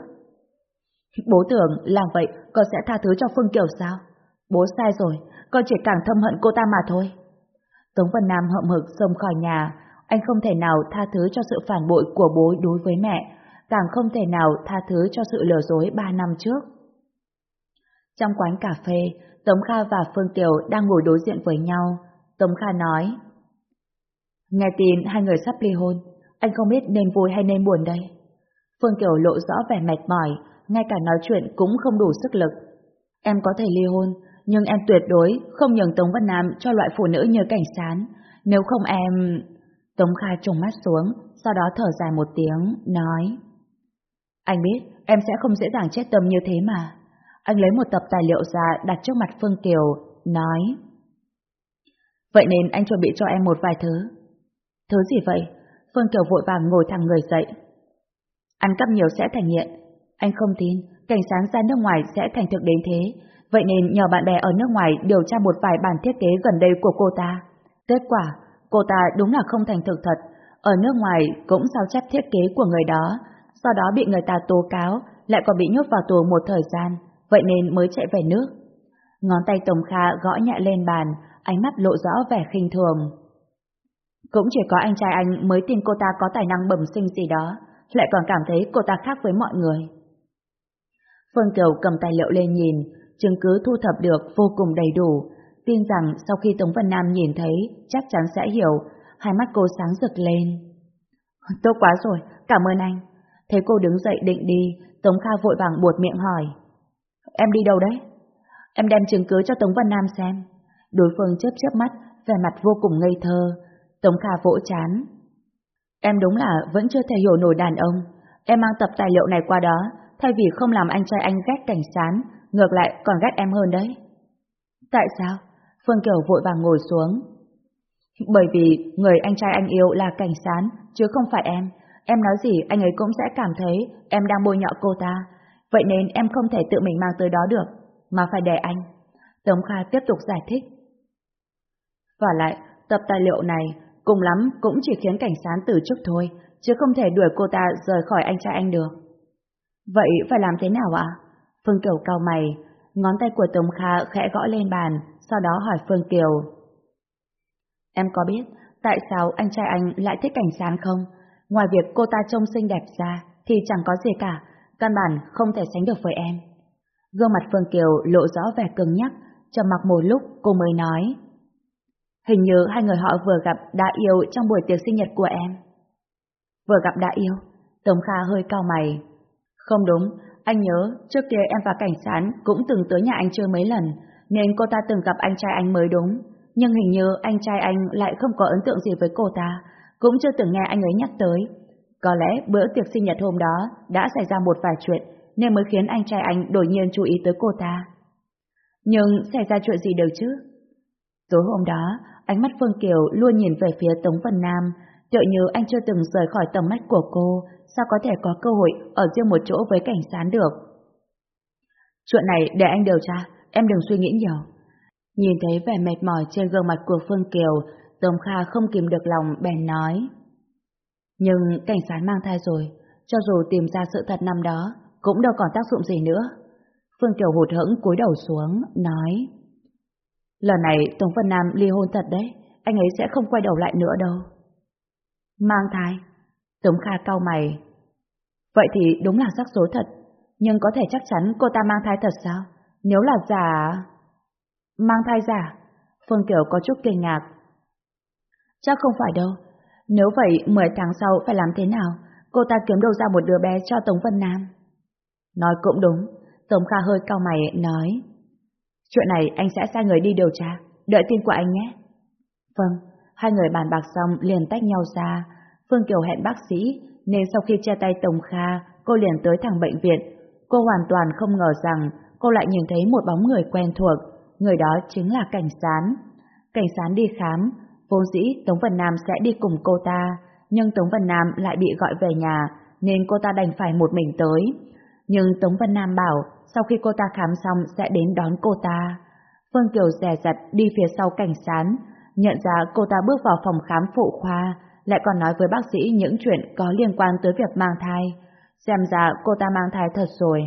A: Bố tưởng làm vậy con sẽ tha thứ cho Phương Kiều sao? Bố sai rồi, con chỉ càng thâm hận cô ta mà thôi. Tống Vân Nam hậm hực xông khỏi nhà, anh không thể nào tha thứ cho sự phản bội của bố đối với mẹ, càng không thể nào tha thứ cho sự lừa dối ba năm trước. Trong quán cà phê, Tống Kha và Phương Kiều đang ngồi đối diện với nhau. Tống Kha nói, Nghe tin hai người sắp ly hôn, anh không biết nên vui hay nên buồn đây. Phương Kiều lộ rõ vẻ mệt mỏi, ngay cả nói chuyện cũng không đủ sức lực. Em có thể ly hôn, nhưng em tuyệt đối không nhường Tống Văn Nam cho loại phụ nữ như cảnh sán. Nếu không em... Tống Khai trùng mắt xuống, sau đó thở dài một tiếng, nói. Anh biết em sẽ không dễ dàng chết tâm như thế mà. Anh lấy một tập tài liệu ra đặt trước mặt Phương Kiều, nói. Vậy nên anh chuẩn bị cho em một vài thứ. Thứ gì vậy? Phương Kiều vội vàng ngồi thẳng người dậy. Ăn cắp nhiều sẽ thành nghiện. Anh không tin, cảnh sáng ra nước ngoài sẽ thành thực đến thế. Vậy nên nhờ bạn bè ở nước ngoài điều tra một vài bản thiết kế gần đây của cô ta. Kết quả, cô ta đúng là không thành thực thật. Ở nước ngoài cũng sao chép thiết kế của người đó, sau đó bị người ta tố cáo, lại còn bị nhốt vào tù một thời gian, vậy nên mới chạy về nước. Ngón tay Tổng Kha gõ nhẹ lên bàn, ánh mắt lộ rõ vẻ khinh thường. Cũng chỉ có anh trai anh mới tin cô ta có tài năng bẩm sinh gì đó, lại còn cảm thấy cô ta khác với mọi người. Phương Kiều cầm tài liệu lên nhìn, chứng cứ thu thập được vô cùng đầy đủ, tin rằng sau khi Tống Vân Nam nhìn thấy chắc chắn sẽ hiểu, hai mắt cô sáng rực lên. Tốt quá rồi, cảm ơn anh. Thấy cô đứng dậy định đi, Tống Kha vội vàng buột miệng hỏi. Em đi đâu đấy? Em đem chứng cứ cho Tống Vân Nam xem. Đối phương chớp chớp mắt, vẻ mặt vô cùng ngây thơ. Tống Kha vỗ chán. Em đúng là vẫn chưa thể hiểu nổi đàn ông. Em mang tập tài liệu này qua đó, thay vì không làm anh trai anh ghét cảnh sán, ngược lại còn ghét em hơn đấy. Tại sao? Phương Kiều vội vàng ngồi xuống. Bởi vì người anh trai anh yêu là cảnh sán, chứ không phải em. Em nói gì anh ấy cũng sẽ cảm thấy em đang bôi nhọ cô ta. Vậy nên em không thể tự mình mang tới đó được, mà phải để anh. Tống Kha tiếp tục giải thích. Và lại, tập tài liệu này cùng lắm cũng chỉ khiến cảnh sán từ chức thôi, chứ không thể đuổi cô ta rời khỏi anh trai anh được. Vậy phải làm thế nào ạ? Phương Kiều cao mày, ngón tay của Tống Kha khẽ gõ lên bàn, sau đó hỏi Phương Kiều. Em có biết tại sao anh trai anh lại thích cảnh sán không? Ngoài việc cô ta trông xinh đẹp ra, thì chẳng có gì cả, căn bản không thể sánh được với em. Gương mặt Phương Kiều lộ rõ vẻ cứng nhắc, trầm mặc một lúc cô mới nói. Hình như hai người họ vừa gặp đã yêu trong buổi tiệc sinh nhật của em. Vừa gặp đã yêu, Tống Kha hơi cao mày. Không đúng, anh nhớ trước kia em và Cảnh Sán cũng từng tới nhà anh chơi mấy lần, nên cô ta từng gặp anh trai anh mới đúng. Nhưng hình như anh trai anh lại không có ấn tượng gì với cô ta, cũng chưa từng nghe anh ấy nhắc tới. Có lẽ bữa tiệc sinh nhật hôm đó đã xảy ra một vài chuyện, nên mới khiến anh trai anh đột nhiên chú ý tới cô ta. Nhưng xảy ra chuyện gì được chứ? Tối hôm đó, ánh mắt Phương Kiều luôn nhìn về phía Tống Vân Nam, tựa như anh chưa từng rời khỏi tầm mắt của cô, sao có thể có cơ hội ở riêng một chỗ với cảnh sán được. Chuyện này để anh điều tra, em đừng suy nghĩ nhiều. Nhìn thấy vẻ mệt mỏi trên gương mặt của Phương Kiều, Tống Kha không kìm được lòng bèn nói. Nhưng cảnh sát mang thai rồi, cho dù tìm ra sự thật năm đó, cũng đâu còn tác dụng gì nữa. Phương Kiều hụt hẫng cúi đầu xuống, nói. Lần này Tống Vân Nam ly hôn thật đấy, anh ấy sẽ không quay đầu lại nữa đâu. Mang thai? Tống Kha cau mày. Vậy thì đúng là xác số thật, nhưng có thể chắc chắn cô ta mang thai thật sao? Nếu là giả... Mang thai giả? Phương Kiều có chút kinh ngạc. Chắc không phải đâu. Nếu vậy, 10 tháng sau phải làm thế nào? Cô ta kiếm đâu ra một đứa bé cho Tống Vân Nam. Nói cũng đúng, Tống Kha hơi cao mày nói. Chuyện này anh sẽ sai người đi điều tra, đợi tin của anh nhé. Vâng, hai người bàn bạc xong liền tách nhau ra. Phương Kiều hẹn bác sĩ, nên sau khi che tay Tống Kha, cô liền tới thẳng bệnh viện. Cô hoàn toàn không ngờ rằng cô lại nhìn thấy một bóng người quen thuộc, người đó chính là Cảnh Sán. Cảnh Sán đi khám, vốn dĩ Tống Vân Nam sẽ đi cùng cô ta, nhưng Tống Vân Nam lại bị gọi về nhà, nên cô ta đành phải một mình tới. Nhưng Tống Vân Nam bảo sau khi cô ta khám xong sẽ đến đón cô ta. Phương Kiều rè rặt đi phía sau cảnh sán, nhận ra cô ta bước vào phòng khám phụ khoa, lại còn nói với bác sĩ những chuyện có liên quan tới việc mang thai. Xem ra cô ta mang thai thật rồi.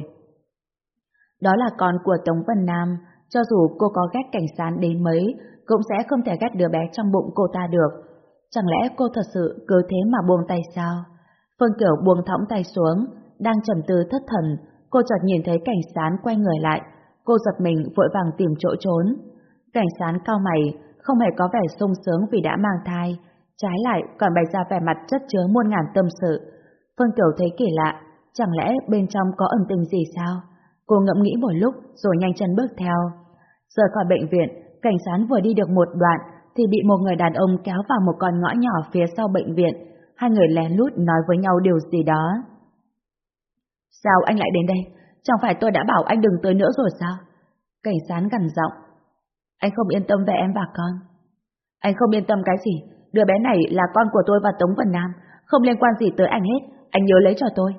A: Đó là con của Tống Vân Nam, cho dù cô có ghét cảnh sán đến mấy, cũng sẽ không thể ghét đứa bé trong bụng cô ta được. Chẳng lẽ cô thật sự cứ thế mà buông tay sao? Phương Kiều buông thõng tay xuống, đang trầm tư thất thần, cô chợt nhìn thấy cảnh sán quay người lại, cô giật mình vội vàng tìm chỗ trốn. Cảnh sán cao mày, không hề có vẻ sung sướng vì đã mang thai, trái lại còn bày ra vẻ mặt chất chứa muôn ngàn tâm sự. Phương Kiều thấy kỳ lạ, chẳng lẽ bên trong có ẩn tình gì sao? Cô ngẫm nghĩ một lúc rồi nhanh chân bước theo. Rời khỏi bệnh viện, cảnh sán vừa đi được một đoạn thì bị một người đàn ông kéo vào một con ngõ nhỏ phía sau bệnh viện. Hai người lén lút nói với nhau điều gì đó. Sao anh lại đến đây? Chẳng phải tôi đã bảo anh đừng tới nữa rồi sao? Cảnh sán gần giọng. Anh không yên tâm về em và con. Anh không yên tâm cái gì? Đứa bé này là con của tôi và Tống Vân Nam, không liên quan gì tới anh hết, anh nhớ lấy cho tôi.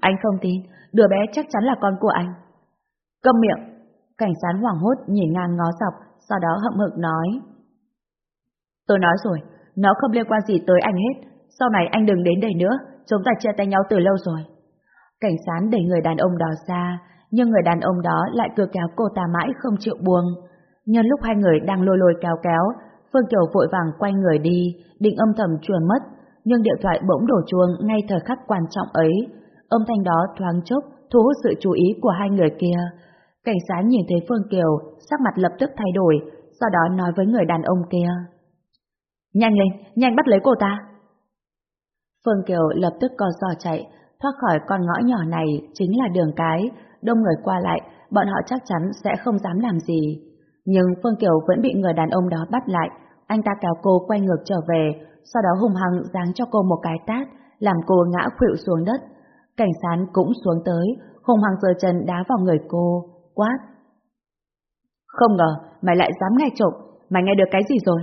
A: Anh không tin, đứa bé chắc chắn là con của anh. Câm miệng! Cảnh sát hoảng hốt nhìn ngang ngó dọc, sau đó hậm hực nói. Tôi nói rồi, nó không liên quan gì tới anh hết, sau này anh đừng đến đây nữa, chúng ta chia tay nhau từ lâu rồi. Cảnh sát đẩy người đàn ông đó ra, nhưng người đàn ông đó lại cứ kéo cô ta mãi không chịu buông. Nhân lúc hai người đang lôi lôi kéo kéo, Phương Kiều vội vàng quay người đi, định âm thầm chuồn mất, nhưng điện thoại bỗng đổ chuông ngay thời khắc quan trọng ấy. Âm thanh đó thoáng chốc thu hút sự chú ý của hai người kia. Cảnh sát nhìn thấy Phương Kiều, sắc mặt lập tức thay đổi, sau đó nói với người đàn ông kia. Nhanh lên, nhanh bắt lấy cô ta. Phương Kiều lập tức co giò chạy, thoát khỏi con ngõ nhỏ này chính là đường cái, đông người qua lại, bọn họ chắc chắn sẽ không dám làm gì. Nhưng Phương Kiều vẫn bị người đàn ông đó bắt lại, anh ta kéo cô quay ngược trở về, sau đó hùng hăng giáng cho cô một cái tát, làm cô ngã khuỵu xuống đất. Cảnh sán cũng xuống tới, hùng hoàng giơ chân đá vào người cô, quát. Không ngờ, mày lại dám nghe trộm, mày nghe được cái gì rồi?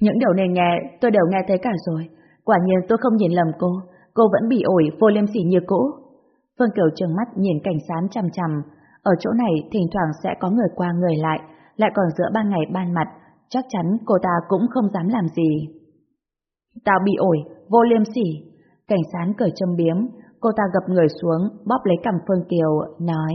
A: Những điều này nghe, tôi đều nghe thấy cả rồi. Quả nhiên tôi không nhìn lầm cô, cô vẫn bị ổi vô liêm sỉ như cũ. Phương Kiều trừng mắt nhìn cảnh sán chằm chằm, ở chỗ này thỉnh thoảng sẽ có người qua người lại, lại còn giữa ban ngày ban mặt, chắc chắn cô ta cũng không dám làm gì. Tao bị ổi, vô liêm sỉ. Cảnh sán cởi châm biếm, cô ta gập người xuống, bóp lấy cằm Phương Kiều, nói.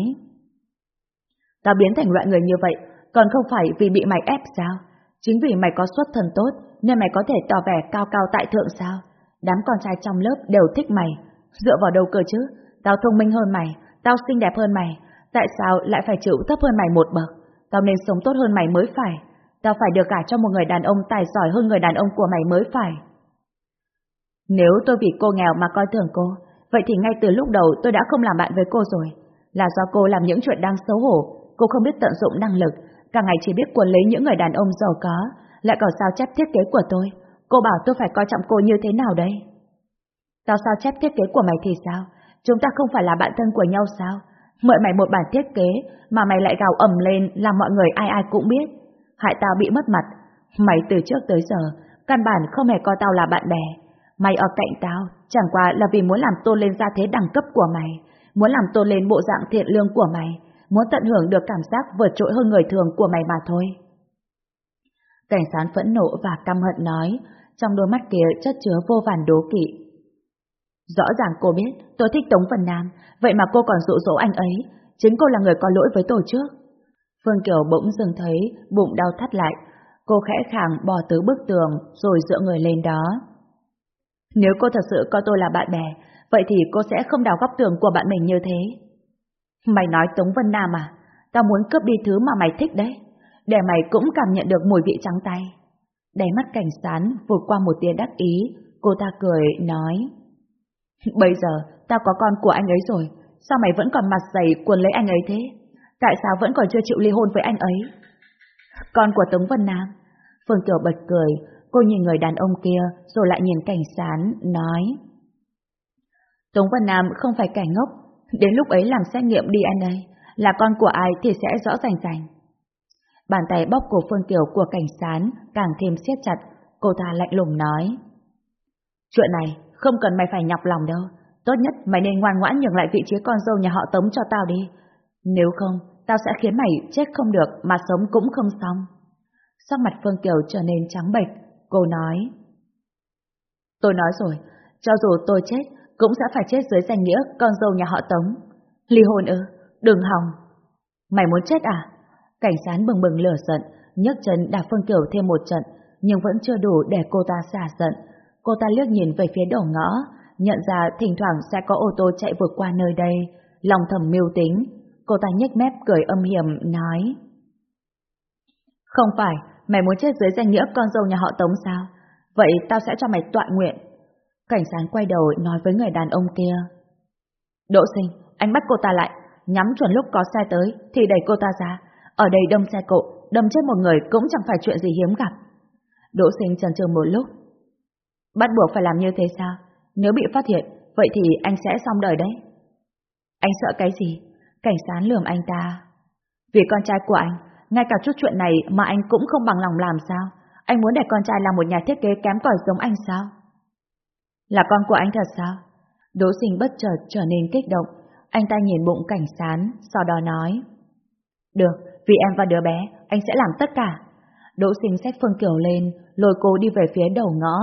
A: Tao biến thành loại người như vậy, còn không phải vì bị mày ép sao? Chính vì mày có xuất thân tốt, nên mày có thể tỏ vẻ cao cao tại thượng sao? Đám con trai trong lớp đều thích mày. Dựa vào đâu cơ chứ? Tao thông minh hơn mày, tao xinh đẹp hơn mày. Tại sao lại phải chịu thấp hơn mày một bậc? Tao nên sống tốt hơn mày mới phải. Tao phải được cả cho một người đàn ông tài giỏi hơn người đàn ông của mày mới phải. Nếu tôi vì cô nghèo mà coi thường cô, vậy thì ngay từ lúc đầu tôi đã không làm bạn với cô rồi. Là do cô làm những chuyện đang xấu hổ, cô không biết tận dụng năng lực, cả ngày chỉ biết cuốn lấy những người đàn ông giàu có, lại còn sao chép thiết kế của tôi. Cô bảo tôi phải coi trọng cô như thế nào đây? Tao sao chép thiết kế của mày thì sao? Chúng ta không phải là bạn thân của nhau sao? Mượn mày một bản thiết kế mà mày lại gào ầm lên làm mọi người ai ai cũng biết. Hại tao bị mất mặt. Mày từ trước tới giờ, căn bản không hề coi tao là bạn bè. Mày ở cạnh tao, chẳng qua là vì muốn làm tôn lên gia thế đẳng cấp của mày, muốn làm tôn lên bộ dạng thiện lương của mày, muốn tận hưởng được cảm giác vượt trội hơn người thường của mày mà thôi. Cảnh sán phẫn nộ và căm hận nói, trong đôi mắt kia chất chứa vô vàn đố kỵ. Rõ ràng cô biết tôi thích Tống Vân Nam, vậy mà cô còn dụ dỗ anh ấy, chính cô là người có lỗi với tôi trước. Phương Kiều bỗng dừng thấy bụng đau thắt lại, cô khẽ khàng bò tứ bức tường rồi dựa người lên đó. Nếu cô thật sự coi tôi là bạn bè, vậy thì cô sẽ không đào góc tường của bạn mình như thế. Mày nói Tống Vân Nam à? Tao muốn cướp đi thứ mà mày thích đấy, để mày cũng cảm nhận được mùi vị trắng tay. Đáy mắt cảnh sán vụt qua một tia đắc ý, cô ta cười, nói. Bây giờ, tao có con của anh ấy rồi, sao mày vẫn còn mặt dày cuốn lấy anh ấy thế? Tại sao vẫn còn chưa chịu ly hôn với anh ấy? Con của Tống Vân Nam. Phương Kiều bật cười, cô nhìn người đàn ông kia, rồi lại nhìn cảnh sán, nói. Tống văn Nam không phải kẻ ngốc, đến lúc ấy làm xét nghiệm DNA, là con của ai thì sẽ rõ rành rành. Bàn tay bóp cổ Phương Kiều của cảnh sán càng thêm siết chặt, cô ta lạnh lùng nói. Chuyện này không cần mày phải nhọc lòng đâu, tốt nhất mày nên ngoan ngoãn nhường lại vị trí con dâu nhà họ Tống cho tao đi. Nếu không, tao sẽ khiến mày chết không được mà sống cũng không xong. Sắc mặt Phương Kiều trở nên trắng bệch, cô nói. Tôi nói rồi, cho dù tôi chết, cũng sẽ phải chết dưới danh nghĩa con dâu nhà họ Tống. Ly hôn ư, đừng hòng. Mày muốn chết à? Cảnh sán bừng bừng lửa giận, nhấc chân đạp Phương Kiều thêm một trận, nhưng vẫn chưa đủ để cô ta xả giận. Cô ta liếc nhìn về phía đầu ngõ, nhận ra thỉnh thoảng sẽ có ô tô chạy vượt qua nơi đây, lòng thầm mưu tính. Cô ta nhếch mép cười âm hiểm, nói. Không phải, mày muốn chết dưới danh nghĩa con dâu nhà họ Tống sao? Vậy tao sẽ cho mày tọa nguyện. Cảnh sát quay đầu nói với người đàn ông kia. Đỗ sinh, anh bắt cô ta lại, nhắm chuẩn lúc có xe tới thì đẩy cô ta ra, ở đây đâm xe cộ, đâm chết một người cũng chẳng phải chuyện gì hiếm gặp. Đỗ sinh chần chừ một lúc. Bắt buộc phải làm như thế sao? Nếu bị phát hiện, vậy thì anh sẽ xong đời đấy. Anh sợ cái gì? Cảnh sán lườm anh ta. Vì con trai của anh, ngay cả chút chuyện này mà anh cũng không bằng lòng làm sao? Anh muốn để con trai làm một nhà thiết kế kém cỏi giống anh sao? Là con của anh thật sao? Đỗ sinh bất chợt trở nên kích động. Anh ta nhìn bụng cảnh sán, sau đó nói. Được, vì em và đứa bé, anh sẽ làm tất cả. Đỗ sinh xách Phương Kiều lên, lôi cô đi về phía đầu ngõ.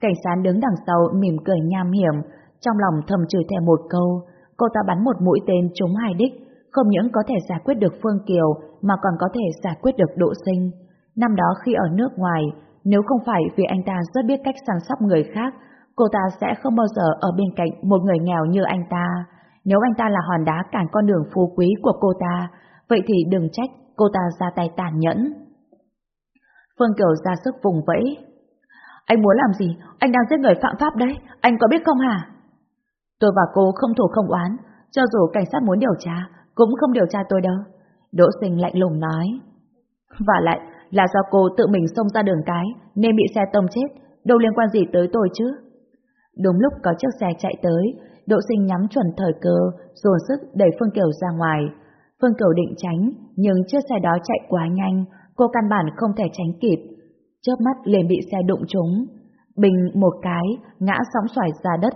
A: Cảnh sán đứng đằng sau mỉm cười nham hiểm, trong lòng thầm chửi thề một câu. Cô ta bắn một mũi tên trúng hai đích, không những có thể giải quyết được Phương Kiều mà còn có thể giải quyết được Đỗ Sinh. Năm đó khi ở nước ngoài, nếu không phải vì anh ta rất biết cách săn sóc người khác, cô ta sẽ không bao giờ ở bên cạnh một người nghèo như anh ta. Nếu anh ta là hòn đá cản con đường phú quý của cô ta, vậy thì đừng trách cô ta ra tay tàn nhẫn. Phương Kiều ra sức vùng vẫy. Anh muốn làm gì? Anh đang giết người phạm pháp đấy, anh có biết không hả? Tôi và cô không thủ không oán, cho dù cảnh sát muốn điều tra, cũng không điều tra tôi đâu. Đỗ sinh lạnh lùng nói. Và lại, là do cô tự mình xông ra đường cái, nên bị xe tông chết, đâu liên quan gì tới tôi chứ. Đúng lúc có chiếc xe chạy tới, Đỗ sinh nhắm chuẩn thời cơ, dồn sức đẩy Phương Kiều ra ngoài. Phương Kiều định tránh, nhưng chiếc xe đó chạy quá nhanh, cô căn bản không thể tránh kịp. Chớp mắt liền bị xe đụng trúng. Bình một cái, ngã sóng xoài ra đất.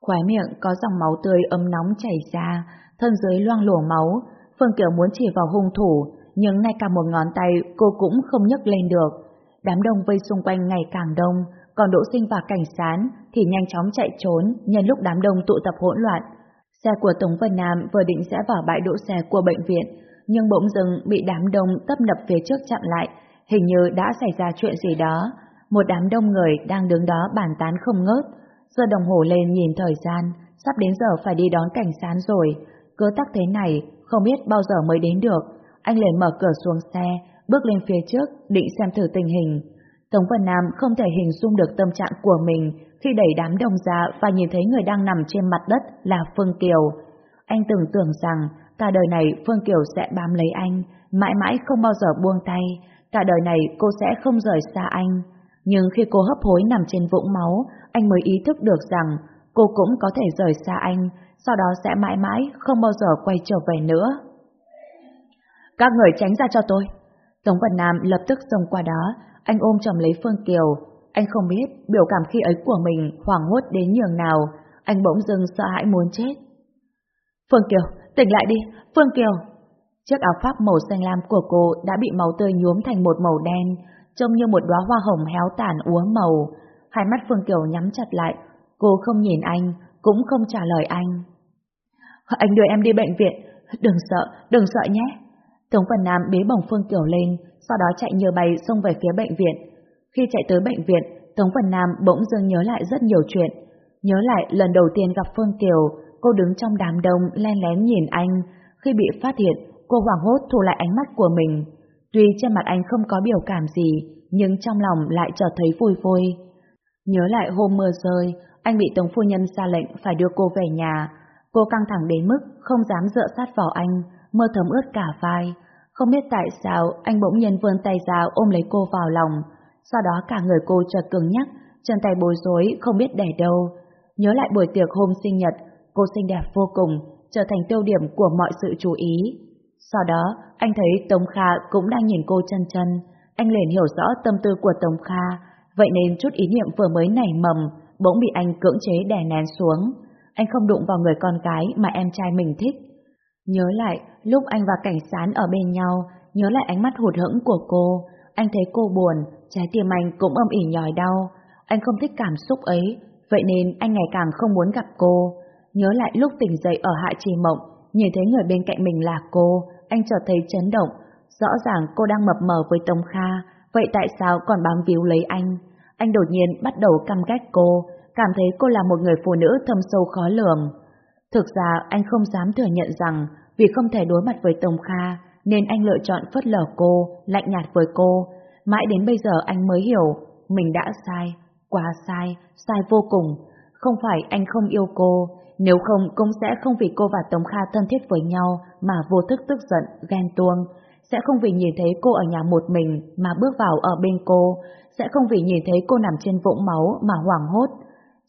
A: Khóe miệng có dòng máu tươi ấm nóng chảy ra, thân dưới loang lổ máu. Phương Kiều muốn chỉ vào hung thủ, nhưng ngay cả một ngón tay cô cũng không nhấc lên được. Đám đông vây xung quanh ngày càng đông, còn Đỗ Sinh và Cảnh Sán thì nhanh chóng chạy trốn nhân lúc đám đông tụ tập hỗn loạn. Xe của Tống Vân Nam vừa định rẽ vào bãi đỗ xe của bệnh viện, nhưng bỗng dưng bị đám đông tấp nập phía trước chặn lại, hình như đã xảy ra chuyện gì đó. Một đám đông người đang đứng đó bàn tán không ngớt, giờ đồng hồ lên nhìn thời gian, sắp đến giờ phải đi đón cảnh sán rồi, cứ tắc thế này, không biết bao giờ mới đến được. Anh liền mở cửa xuống xe, bước lên phía trước, định xem thử tình hình. Tống Vân Nam không thể hình dung được tâm trạng của mình khi đẩy đám đông ra và nhìn thấy người đang nằm trên mặt đất là Phương Kiều. Anh tưởng tưởng rằng cả đời này Phương Kiều sẽ bám lấy anh, mãi mãi không bao giờ buông tay, cả đời này cô sẽ không rời xa anh. Nhưng khi cô hấp hối nằm trên vũng máu, anh mới ý thức được rằng cô cũng có thể rời xa anh, sau đó sẽ mãi mãi không bao giờ quay trở về nữa. Các người tránh ra cho tôi. Tống Văn Nam lập tức xông qua đó, anh ôm chầm lấy Phương Kiều. Anh không biết biểu cảm khi ấy của mình hoảng hốt đến nhường nào, anh bỗng dưng sợ hãi muốn chết. Phương Kiều, tỉnh lại đi, Phương Kiều. Chiếc áo khoác màu xanh lam của cô đã bị máu tươi nhuốm thành một màu đen, trông như một đóa hoa hồng héo tàn úa màu. Hai mắt Phương Kiều nhắm chặt lại, cô không nhìn anh, cũng không trả lời anh. Anh đưa em đi bệnh viện, đừng sợ, đừng sợ nhé. Tống Văn Nam bế bồng Phương Kiều lên, sau đó chạy như bay xông về phía bệnh viện. Khi chạy tới bệnh viện, Tống Văn Nam bỗng dưng nhớ lại rất nhiều chuyện. Nhớ lại lần đầu tiên gặp Phương Kiều, cô đứng trong đám đông len lén nhìn anh. Khi bị phát hiện, cô hoảng hốt thu lại ánh mắt của mình. Tuy trên mặt anh không có biểu cảm gì, nhưng trong lòng lại trở thấy vui vui. Nhớ lại hôm mưa rơi, anh bị Tống Phu Nhân ra lệnh phải đưa cô về nhà. Cô căng thẳng đến mức không dám dựa sát vào anh, mưa thấm ướt cả vai. Không biết tại sao anh bỗng nhiên vươn tay ra ôm lấy cô vào lòng. Sau đó cả người cô chợt cứng nhắc, chân tay bối rối không biết để đâu. Nhớ lại buổi tiệc hôm sinh nhật, cô xinh đẹp vô cùng, trở thành tiêu điểm của mọi sự chú ý. Sau đó, anh thấy Tống Kha cũng đang nhìn cô chân chân. Anh liền hiểu rõ tâm tư của Tống Kha, vậy nên chút ý niệm vừa mới nảy mầm, bỗng bị anh cưỡng chế đè nén xuống. Anh không đụng vào người con gái mà em trai mình thích. Nhớ lại, lúc anh và cảnh sán ở bên nhau, nhớ lại ánh mắt hụt hẫng của cô, anh thấy cô buồn, trái tim anh cũng âm ỉ nhòi đau. Anh không thích cảm xúc ấy, vậy nên anh ngày càng không muốn gặp cô. Nhớ lại lúc tỉnh dậy ở Hạ Trì Mộng, nhìn thấy người bên cạnh mình là cô, anh chợt thấy chấn động. Rõ ràng cô đang mập mờ với Tống Kha, vậy tại sao còn bám víu lấy anh? Anh đột nhiên bắt đầu căm ghét cô, cảm thấy cô là một người phụ nữ thâm sâu khó lường. Thực ra anh không dám thừa nhận rằng vì không thể đối mặt với Tống Kha nên anh lựa chọn phớt lờ cô, lạnh nhạt với cô. Mãi đến bây giờ anh mới hiểu mình đã sai, quá sai, sai vô cùng. Không phải anh không yêu cô, nếu không cũng sẽ không vì cô và Tống Kha thân thiết với nhau mà vô thức tức giận, ghen tuông. Sẽ không vì nhìn thấy cô ở nhà một mình mà bước vào ở bên cô, sẽ không vì nhìn thấy cô nằm trên vũng máu mà hoảng hốt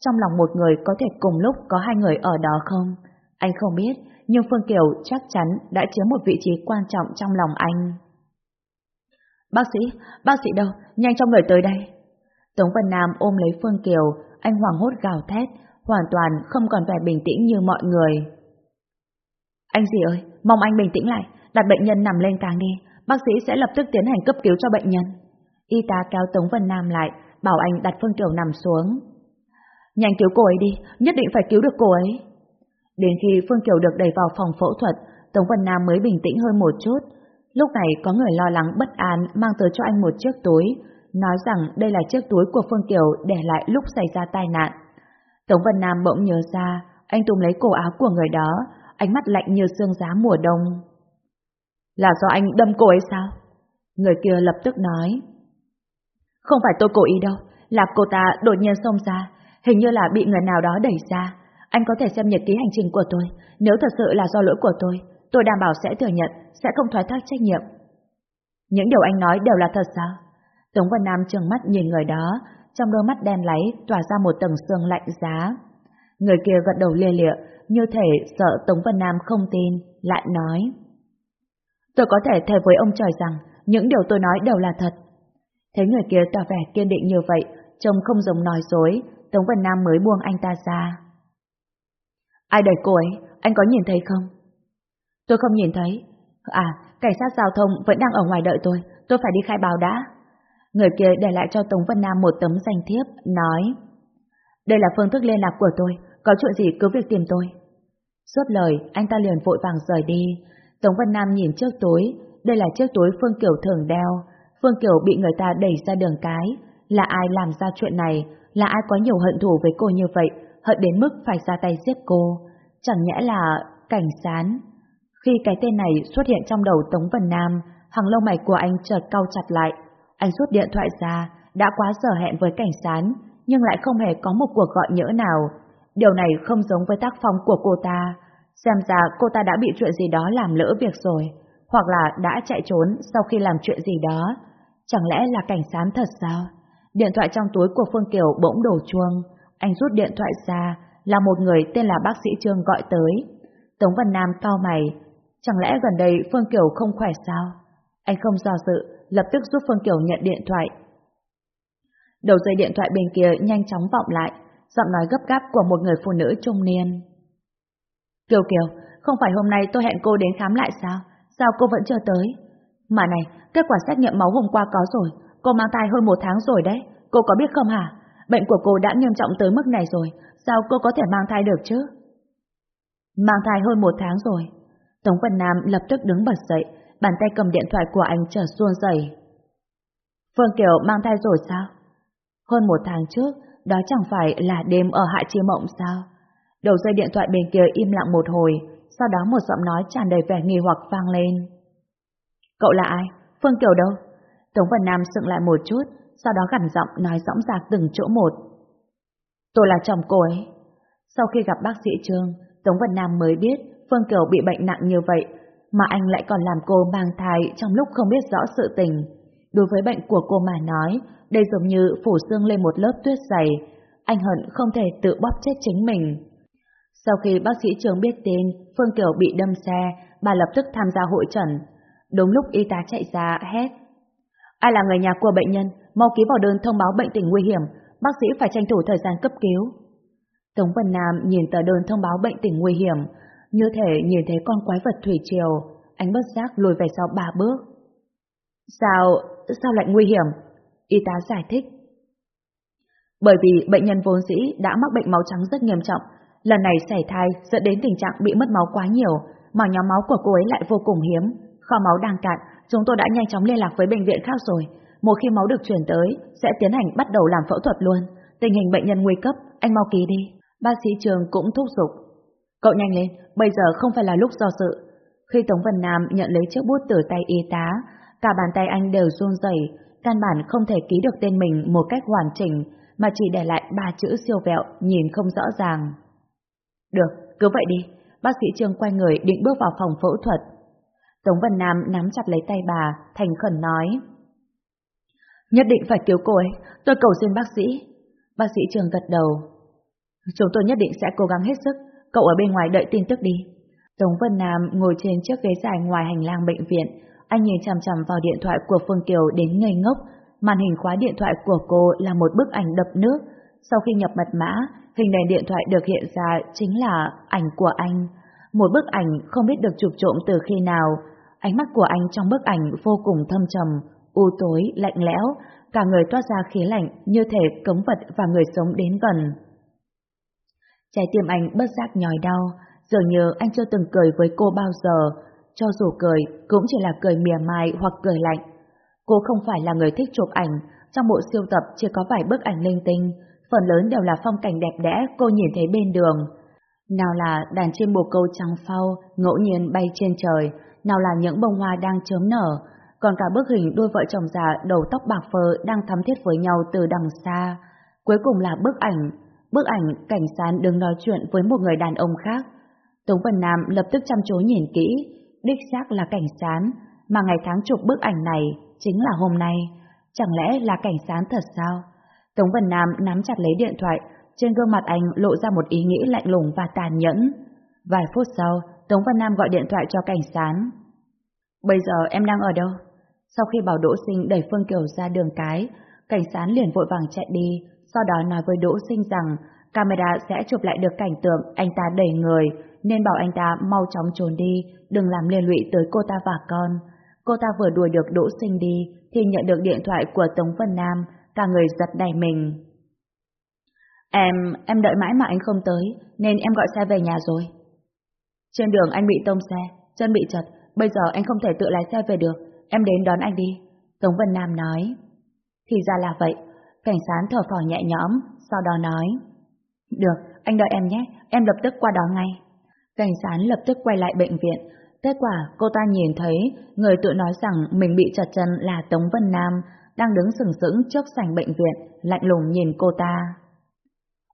A: trong lòng một người có thể cùng lúc có hai người ở đó không? Anh không biết, nhưng Phương Kiều chắc chắn đã chiếm một vị trí quan trọng trong lòng anh. Bác sĩ, bác sĩ đâu? Nhanh cho người tới đây. Tống Vân Nam ôm lấy Phương Kiều, anh hoảng hốt gào thét, hoàn toàn không còn vẻ bình tĩnh như mọi người. Anh gì ơi, mong anh bình tĩnh lại, đặt bệnh nhân nằm lên càng đi, bác sĩ sẽ lập tức tiến hành cấp cứu cho bệnh nhân. Y tá kéo Tống Vân Nam lại, bảo anh đặt Phương Kiều nằm xuống. Nhanh cứu cô ấy đi, nhất định phải cứu được cô ấy. Đến khi Phương Kiều được đẩy vào phòng phẫu thuật, Tống Vân Nam mới bình tĩnh hơn một chút. Lúc này có người lo lắng bất an mang tới cho anh một chiếc túi, nói rằng đây là chiếc túi của Phương Kiều để lại lúc xảy ra tai nạn. Tống Vân Nam bỗng nhớ ra, anh túm lấy cổ áo của người đó, ánh mắt lạnh như sương giá mùa đông. Là do anh đâm cô ấy sao? Người kia lập tức nói. Không phải tôi cố ý đâu, là cô ta đột nhiên xông ra, hình như là bị người nào đó đẩy ra. Anh có thể xem nhật ký hành trình của tôi, nếu thật sự là do lỗi của tôi, tôi đảm bảo sẽ thừa nhận, sẽ không thoái thác trách nhiệm. Những điều anh nói đều là thật sao? Tống Vân Nam trừng mắt nhìn người đó, trong đôi mắt đen láy tỏa ra một tầng sương lạnh giá. Người kia gật đầu lia lịa, như thể sợ Tống Vân Nam không tin, lại nói. Tôi có thể thề với ông trời rằng những điều tôi nói đều là thật. Thấy người kia tỏ vẻ kiên định như vậy, trông không giống nói dối, Tống Vân Nam mới buông anh ta ra. Ai đẩy cô ấy, anh có nhìn thấy không? Tôi không nhìn thấy. À, cảnh sát giao thông vẫn đang ở ngoài đợi tôi, tôi phải đi khai báo đã. Người kia để lại cho Tống Vân Nam một tấm danh thiếp, nói Đây là phương thức liên lạc của tôi, có chuyện gì cứ việc tìm tôi. Suốt lời, anh ta liền vội vàng rời đi. Tống Vân Nam nhìn chiếc túi, đây là chiếc túi Phương Kiều thường đeo. Phương Kiều bị người ta đẩy ra đường cái. Là ai làm ra chuyện này? Là ai có nhiều hận thù với cô như vậy, hận đến mức phải ra tay giết cô? Chẳng nhẽ là cảnh sán? Khi cái tên này xuất hiện trong đầu Tống Vân Nam, hàng lông mày của anh chợt cau chặt lại. Anh rút điện thoại ra, đã quá giờ hẹn với cảnh sán, nhưng lại không hề có một cuộc gọi nhỡ nào. Điều này không giống với tác phong của cô ta. Xem ra cô ta đã bị chuyện gì đó làm lỡ việc rồi, hoặc là đã chạy trốn sau khi làm chuyện gì đó. Chẳng lẽ là cảnh sán thật sao? Điện thoại trong túi của Phương Kiều bỗng đổ chuông. Anh rút điện thoại ra, là một người tên là bác sĩ Trương gọi tới. Tống Văn Nam cao mày, chẳng lẽ gần đây Phương Kiều không khỏe sao? Anh không do dự, lập tức giúp Phương Kiều nhận điện thoại. Đầu dây điện thoại bên kia nhanh chóng vọng lại, giọng nói gấp gáp của một người phụ nữ trung niên. Kiều Kiều, không phải hôm nay tôi hẹn cô đến khám lại sao? Sao cô vẫn chưa tới? Mà này, kết quả xét nghiệm máu hôm qua có rồi, cô mang thai hơn một tháng rồi đấy, cô có biết không hả? Bệnh của cô đã nghiêm trọng tới mức này rồi, sao cô có thể mang thai được chứ? Mang thai hơn một tháng rồi. Tống Vân Nam lập tức đứng bật dậy, bàn tay cầm điện thoại của anh trở xuôn dày. Phương Kiều mang thai rồi sao? Hơn một tháng trước, đó chẳng phải là đêm ở Hạ Chi Mộng sao? Đầu dây điện thoại bên kia im lặng một hồi, sau đó một giọng nói tràn đầy vẻ nghi hoặc vang lên. Cậu là ai? Phương Kiều đâu? Tống Vân Nam sững lại một chút, sau đó gằn giọng nói rõ dạc từng chỗ một. Tôi là chồng cô ấy. Sau khi gặp bác sĩ Trương, Tống Vân Nam mới biết Phương Kiều bị bệnh nặng như vậy, mà anh lại còn làm cô mang thai trong lúc không biết rõ sự tình. Đối với bệnh của cô mà nói, đây giống như phủ xương lên một lớp tuyết dày, anh hận không thể tự bóp chết chính mình. Sau khi bác sĩ Trương biết tin Phương Kiều bị đâm xe, bà lập tức tham gia hội trần. Đúng lúc y tá chạy ra hét. Ai là người nhà của bệnh nhân, mau ký vào đơn thông báo bệnh tình nguy hiểm, bác sĩ phải tranh thủ thời gian cấp cứu. Tống Vân Nam nhìn tờ đơn thông báo bệnh tình nguy hiểm, như thể nhìn thấy con quái vật thủy triều, anh bất giác lùi về sau ba bước. Sao, sao lại nguy hiểm? Y tá giải thích. Bởi vì bệnh nhân vốn dĩ đã mắc bệnh máu trắng rất nghiêm trọng, lần này sảy thai dẫn đến tình trạng bị mất máu quá nhiều, mà nhóm máu của cô ấy lại vô cùng hiếm. Kho máu đang cạn, chúng tôi đã nhanh chóng liên lạc với bệnh viện khác rồi. Một khi máu được chuyển tới, sẽ tiến hành bắt đầu làm phẫu thuật luôn. Tình hình bệnh nhân nguy cấp, anh mau ký đi. Bác sĩ Trường cũng thúc giục. Cậu nhanh lên, bây giờ không phải là lúc do sự. Khi Tống Vân Nam nhận lấy chiếc bút từ tay y tá, cả bàn tay anh đều run rẩy, căn bản không thể ký được tên mình một cách hoàn chỉnh, mà chỉ để lại ba chữ siêu vẹo, nhìn không rõ ràng. Được, cứ vậy đi. Bác sĩ Trương quay người định bước vào phòng phẫu thuật. Tống Vân Nam nắm chặt lấy tay bà, thành khẩn nói. Nhất định phải cứu cô ấy, tôi cầu xin bác sĩ. Bác sĩ trường gật đầu. Chúng tôi nhất định sẽ cố gắng hết sức, cậu ở bên ngoài đợi tin tức đi. Tống Vân Nam ngồi trên chiếc ghế dài ngoài hành lang bệnh viện, anh nhìn chằm chằm vào điện thoại của Phương Kiều đến ngây ngốc. Màn hình khóa điện thoại của cô là một bức ảnh đập nước. Sau khi nhập mật mã, hình nền điện thoại được hiện ra chính là ảnh của anh. Một bức ảnh không biết được chụp trộm từ khi nào. Ánh mắt của anh trong bức ảnh vô cùng thâm trầm, u tối, lạnh lẽo, cả người toát ra khí lạnh như thể cống vật và người sống đến gần. Trái tim anh bất giác nhói đau, dường như anh chưa từng cười với cô bao giờ, cho dù cười cũng chỉ là cười mỉa mai hoặc cười lạnh. Cô không phải là người thích chụp ảnh, trong bộ siêu tập chỉ có vài bức ảnh linh tinh, phần lớn đều là phong cảnh đẹp đẽ cô nhìn thấy bên đường. Nào là đàn chim bồ câu trắng phau, ngẫu nhiên bay trên trời, nào là những bông hoa đang chớm nở, còn cả bức hình đôi vợ chồng già đầu tóc bạc phơ đang thắm thiết với nhau từ đằng xa. Cuối cùng là bức ảnh, bức ảnh cảnh sán đứng nói chuyện với một người đàn ông khác. Tống Vân Nam lập tức chăm chú nhìn kỹ, đích xác là cảnh sán, mà ngày tháng chụp bức ảnh này chính là hôm nay. Chẳng lẽ là cảnh sán thật sao? Tống Vân Nam nắm chặt lấy điện thoại, trên gương mặt anh lộ ra một ý nghĩ lạnh lùng và tàn nhẫn. Vài phút sau, Tống Văn Nam gọi điện thoại cho cảnh sán. Bây giờ em đang ở đâu? Sau khi bảo Đỗ Sinh đẩy Phương Kiều ra đường cái, cảnh sán liền vội vàng chạy đi, sau đó nói với Đỗ Sinh rằng camera sẽ chụp lại được cảnh tượng anh ta đẩy người, nên bảo anh ta mau chóng trốn đi, đừng làm liên lụy tới cô ta và con. Cô ta vừa đuổi được Đỗ Sinh đi, thì nhận được điện thoại của Tống Vân Nam, cả người giật đẩy mình. Em, em đợi mãi mà anh không tới, nên em gọi xe về nhà rồi. Trên đường anh bị tông xe, chân bị chật, bây giờ anh không thể tự lái xe về được, em đến đón anh đi. Tống Vân Nam nói. Thì ra là vậy, cảnh sán thở phào nhẹ nhõm, sau đó nói. Được, anh đợi em nhé, em lập tức qua đó ngay. Cảnh sán lập tức quay lại bệnh viện. Kết quả cô ta nhìn thấy người tự nói rằng mình bị chật chân là Tống Vân Nam đang đứng sừng sững trước sảnh bệnh viện, lạnh lùng nhìn cô ta.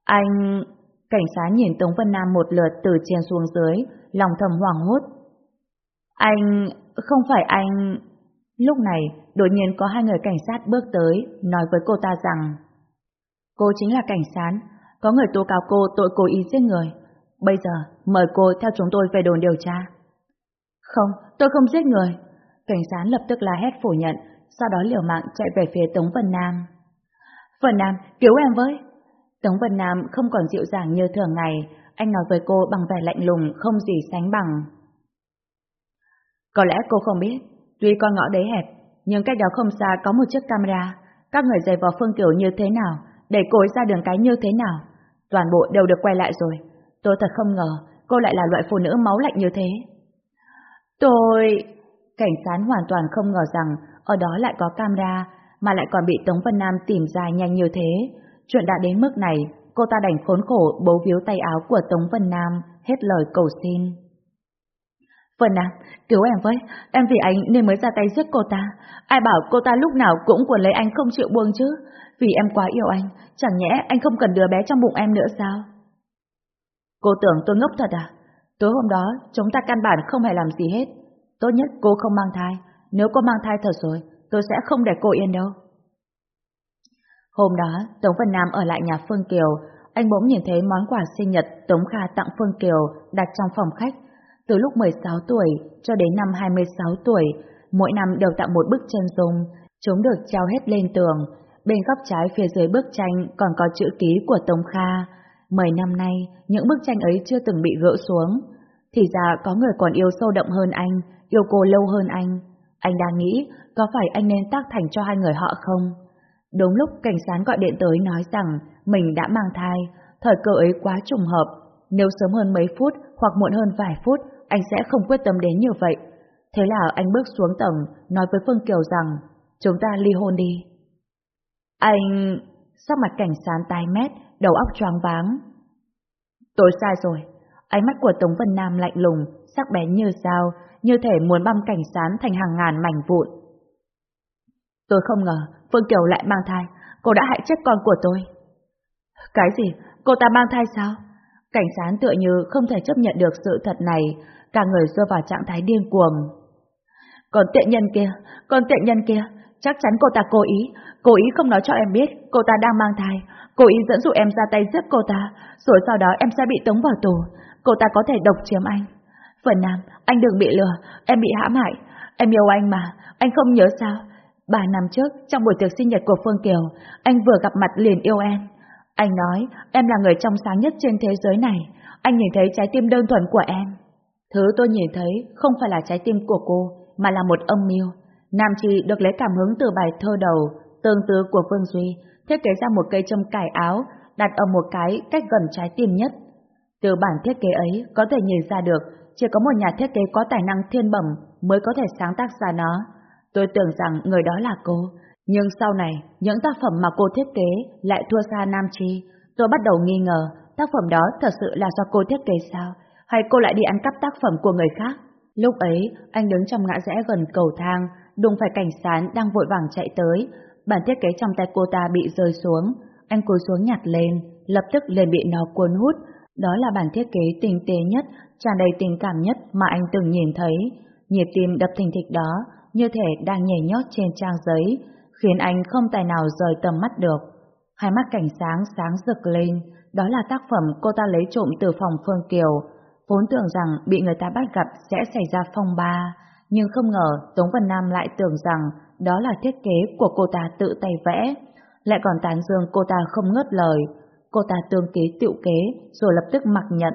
A: Anh... Cảnh sát nhìn Tống Vân Nam một lượt từ trên xuống dưới, lòng thầm hoảng hốt. Anh... không phải anh... Lúc này, đột nhiên có hai người cảnh sát bước tới, nói với cô ta rằng Cô chính là cảnh sát, có người tố cáo cô tội cố ý giết người. Bây giờ, mời cô theo chúng tôi về đồn điều tra. Không, tôi không giết người. Cảnh sát lập tức la hét phủ nhận, sau đó liều mạng chạy về phía Tống Vân Nam. Vân Nam, cứu em với! Tống Vân Nam không còn dịu dàng như thường ngày, anh nói với cô bằng vẻ lạnh lùng không gì sánh bằng. Có lẽ cô không biết, tuy con ngõ đấy hẹp, nhưng cách đó không xa có một chiếc camera, các người giày vò Phương Kiều như thế nào, để cô ấy ra đường cái như thế nào, toàn bộ đều được quay lại rồi. Tôi thật không ngờ cô lại là loại phụ nữ máu lạnh như thế. Tôi... Cảnh sát hoàn toàn không ngờ rằng ở đó lại có camera, mà lại còn bị Tống Vân Nam tìm ra nhanh như thế. Chuyện đã đến mức này, cô ta đành khốn khổ bấu víu tay áo của Tống Vân Nam, hết lời cầu xin. Vân Nam, cứu em với, em vì anh nên mới ra tay giết cô ta. Ai bảo cô ta lúc nào cũng quần lấy anh không chịu buông chứ, vì em quá yêu anh, chẳng nhẽ anh không cần đứa bé trong bụng em nữa sao? Cô tưởng tôi ngốc thật à? Tối hôm đó, chúng ta căn bản không hề làm gì hết. Tốt nhất cô không mang thai, nếu cô mang thai thật rồi, tôi sẽ không để cô yên đâu. Hôm đó, Tống Vân Nam ở lại nhà Phương Kiều, anh bỗng nhìn thấy món quà sinh nhật Tống Kha tặng Phương Kiều đặt trong phòng khách. Từ lúc 16 tuổi cho đến năm 26 tuổi, mỗi năm đều tặng một bức chân dung, chúng được treo hết lên tường. Bên góc trái phía dưới bức tranh còn có chữ ký của Tống Kha. Mười năm nay, những bức tranh ấy chưa từng bị gỡ xuống. Thì ra có người còn yêu sâu đậm hơn anh, yêu cô lâu hơn anh. Anh đang nghĩ có phải anh nên tác thành cho hai người họ không? Đúng lúc cảnh sát gọi điện tới nói rằng mình đã mang thai, thời cơ ấy quá trùng hợp. Nếu sớm hơn mấy phút hoặc muộn hơn vài phút, anh sẽ không quyết tâm đến như vậy. Thế là anh bước xuống tầng, nói với Phương Kiều rằng, chúng ta ly hôn đi. Anh... Sắc mặt cảnh sán tai mét, đầu óc choáng váng. Tôi sai rồi. Ánh mắt của Tống Vân Nam lạnh lùng, sắc bén như dao, như thể muốn băm cảnh sán thành hàng ngàn mảnh vụn. Tôi không ngờ Phương Kiều lại mang thai, cô đã hại chết con của tôi. Cái gì? Cô ta mang thai sao? Cảnh sán tựa như không thể chấp nhận được sự thật này, cả người rơi vào trạng thái điên cuồng. Còn tiện nhân kia, còn tiện nhân kia, chắc chắn cô ta cố ý, cố ý không nói cho em biết cô ta đang mang thai, cố ý dẫn dụ em ra tay giết cô ta, rồi sau đó em sẽ bị tống vào tù. Cô ta có thể độc chiếm anh. Phần Nam, anh đừng bị lừa, em bị hãm hại. Em yêu anh mà, anh không nhớ sao? Ba năm trước, trong buổi tiệc sinh nhật của Phương Kiều, anh vừa gặp mặt liền yêu em. Anh nói, em là người trong sáng nhất trên thế giới này. Anh nhìn thấy trái tim đơn thuần của em. Thứ tôi nhìn thấy không phải là trái tim của cô, mà là một âm mưu. Nam Chi được lấy cảm hứng từ bài thơ đầu, tương tư của Vương Duy, thiết kế ra một cây châm cải áo, đặt ở một cái cách gần trái tim nhất. Từ bản thiết kế ấy có thể nhìn ra được, chỉ có một nhà thiết kế có tài năng thiên bẩm mới có thể sáng tác ra nó. Tôi tưởng rằng người đó là cô, nhưng sau này, những tác phẩm mà cô thiết kế lại thua xa Nam Chi. Tôi bắt đầu nghi ngờ, tác phẩm đó thật sự là do cô thiết kế sao? Hay cô lại đi ăn cắp tác phẩm của người khác? Lúc ấy, anh đứng trong ngã rẽ gần cầu thang, đụng phải cảnh sán đang vội vàng chạy tới. Bản thiết kế trong tay cô ta bị rơi xuống. Anh cúi xuống nhặt lên, lập tức liền bị nó cuốn hút. Đó là bản thiết kế tinh tế nhất, tràn đầy tình cảm nhất mà anh từng nhìn thấy. Nhịp tim đập thình thịch đó, như thể đang nhảy nhót trên trang giấy, khiến anh không tài nào rời tầm mắt được. Hai mắt cảnh sáng sáng rực lên, đó là tác phẩm cô ta lấy trộm từ phòng Phương Kiều, vốn tưởng rằng bị người ta bắt gặp sẽ xảy ra phong ba, nhưng không ngờ Tống Vân Nam lại tưởng rằng đó là thiết kế của cô ta tự tay vẽ, lại còn tán dương cô ta không ngớt lời. Cô ta tương kế tiệu kế rồi lập tức mặc nhận.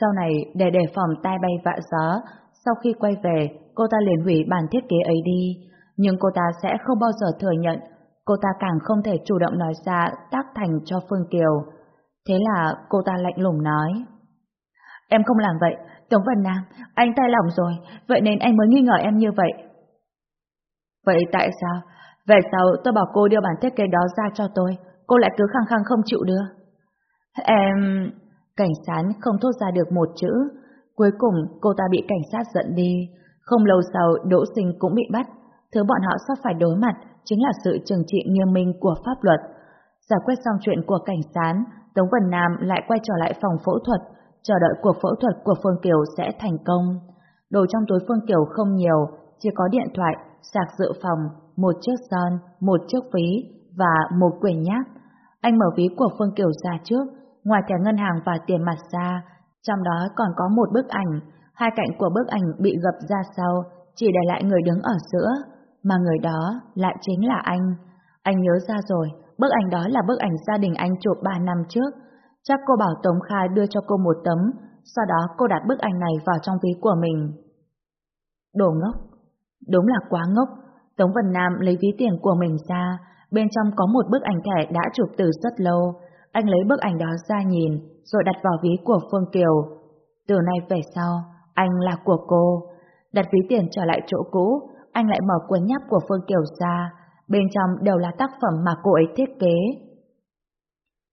A: Sau này, để đề phòng tai bay vạ gió, sau khi quay về, cô ta liền hủy bản thiết kế ấy đi, nhưng cô ta sẽ không bao giờ thừa nhận, cô ta càng không thể chủ động nói ra tác thành cho Phương Kiều. Thế là cô ta lạnh lùng nói. Em không làm vậy, Tống Vân Nam, anh tay lòng rồi, vậy nên anh mới nghi ngờ em như vậy. Vậy tại sao? Về sau tôi bảo cô đưa bản thiết kế đó ra cho tôi, cô lại cứ khăng khăng không chịu đưa. Em... Cảnh sán không thốt ra được một chữ, cuối cùng cô ta bị cảnh sát giận đi. Không lâu sau Đỗ Sinh cũng bị bắt, thứ bọn họ sắp phải đối mặt chính là sự trừng trị nghiêm minh của pháp luật. Giải quyết xong chuyện của cảnh sán, Tống Vân Nam lại quay trở lại phòng phẫu thuật, chờ đợi cuộc phẫu thuật của Phương Kiều sẽ thành công. Đồ trong túi Phương Kiều không nhiều, chỉ có điện thoại, sạc dự phòng, một chiếc son, một chiếc ví và một quyển nháp. Anh mở ví của Phương Kiều ra trước, ngoài thẻ ngân hàng và tiền mặt ra, trong đó còn có một bức ảnh, hai cạnh của bức ảnh bị gập ra sau, chỉ để lại người đứng ở giữa, mà người đó lại chính là anh. Anh nhớ ra rồi, bức ảnh đó là bức ảnh gia đình anh chụp 3 năm trước. Chắc cô bảo Tống Kha đưa cho cô một tấm, sau đó cô đặt bức ảnh này vào trong ví của mình. Đồ ngốc. Đúng là quá ngốc. Tống Vân Nam lấy ví tiền của mình ra, bên trong có một bức ảnh thẻ đã chụp từ rất lâu. Anh lấy bức ảnh đó ra nhìn, rồi đặt vào ví của Phương Kiều. Từ nay về sau, anh là của cô. Đặt ví tiền trở lại chỗ cũ, anh lại mở cuốn nháp của Phương Kiều ra, bên trong đều là tác phẩm mà cô ấy thiết kế.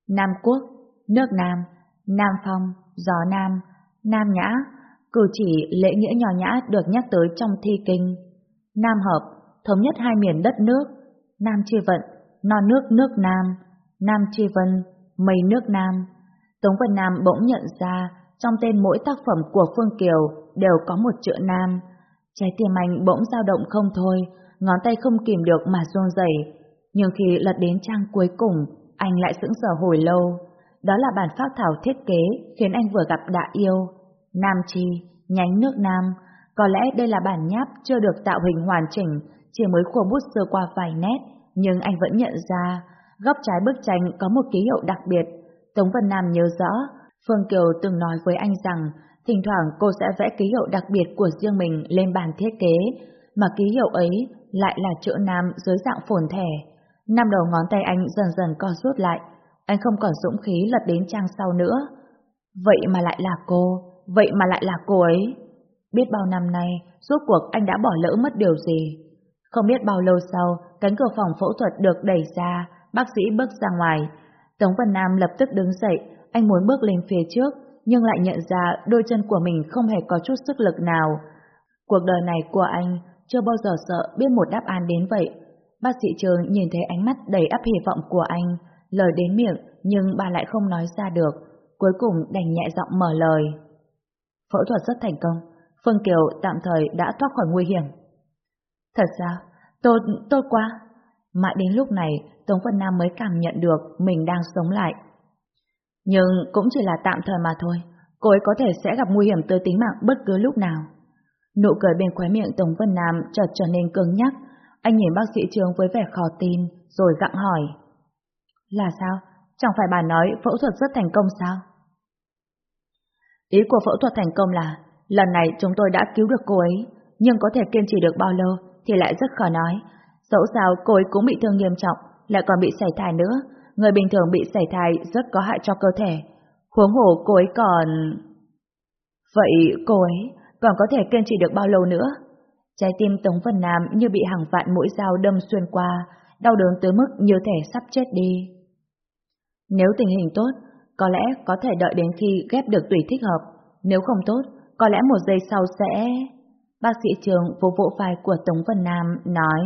A: Nam Quốc, nước Nam, Nam Phong, Gió Nam, Nam Nhã, cử chỉ lễ nghĩa nhỏ nhã được nhắc tới trong thi kinh. Nam Hợp, thống nhất hai miền đất nước, Nam Chi Vận, non nước nước Nam, Nam Chi Vân, mây nước Nam. Tống Vân Nam bỗng nhận ra trong tên mỗi tác phẩm của Phương Kiều đều có một chữ Nam. Trái tim anh bỗng dao động không thôi, ngón tay không kìm được mà run rẩy. Nhưng khi lật đến trang cuối cùng, anh lại sững sờ hồi lâu. Đó là bản phác thảo thiết kế khiến anh vừa gặp đã yêu. Nam Chi, nhánh nước Nam. Có lẽ đây là bản nháp chưa được tạo hình hoàn chỉnh, chỉ mới khô bút sơ qua vài nét, nhưng anh vẫn nhận ra, góc trái bức tranh có một ký hiệu đặc biệt. Tống Vân Nam nhớ rõ, Phương Kiều từng nói với anh rằng thỉnh thoảng cô sẽ vẽ ký hiệu đặc biệt của riêng mình lên bàn thiết kế, mà ký hiệu ấy lại là chữ Nam dưới dạng phồn thẻ. Năm đầu ngón tay anh dần dần co rút lại, anh không còn dũng khí lật đến trang sau nữa. Vậy mà lại là cô, vậy mà lại là cô ấy. Biết bao năm nay, rốt cuộc anh đã bỏ lỡ mất điều gì. Không biết bao lâu sau, cánh cửa phòng phẫu thuật được đẩy ra, bác sĩ bước ra ngoài. Tống Văn Nam lập tức đứng dậy, anh muốn bước lên phía trước, nhưng lại nhận ra đôi chân của mình không hề có chút sức lực nào. Cuộc đời này của anh chưa bao giờ sợ biết một đáp án đến vậy. Bác sĩ Trường nhìn thấy ánh mắt đầy áp hy vọng của anh, lời đến miệng nhưng bà lại không nói ra được, cuối cùng đành nhẹ giọng mở lời. Phẫu thuật rất thành công, Phương Kiều tạm thời đã thoát khỏi nguy hiểm. Thật sao? Tốt, tốt quá. Mãi đến lúc này, Tống Quân Nam mới cảm nhận được mình đang sống lại. Nhưng cũng chỉ là tạm thời mà thôi, cô ấy có thể sẽ gặp nguy hiểm tới tính mạng bất cứ lúc nào. Nụ cười bên khóe miệng Tống Vân Nam chợt trở nên cứng nhắc, anh nhìn bác sĩ Trương với vẻ khó tin, rồi gặng hỏi. Là sao? Chẳng phải bà nói phẫu thuật rất thành công sao? Ý của phẫu thuật thành công là, lần này chúng tôi đã cứu được cô ấy, nhưng có thể kiên trì được bao lâu thì lại rất khó nói. Dẫu sao cô ấy cũng bị thương nghiêm trọng, lại còn bị sảy thai nữa. Người bình thường bị sảy thai rất có hại cho cơ thể. Huống hồ cô ấy còn... Vậy cô ấy còn có thể kiên trì được bao lâu nữa? Trái tim Tống Vân Nam như bị hàng vạn mũi dao đâm xuyên qua, đau đớn tới mức như thể sắp chết đi. Nếu tình hình tốt, có lẽ có thể đợi đến khi ghép được tùy thích hợp. Nếu không tốt, có lẽ một giây sau sẽ... Bác sĩ trường vô vỗ vai của Tống Vân Nam nói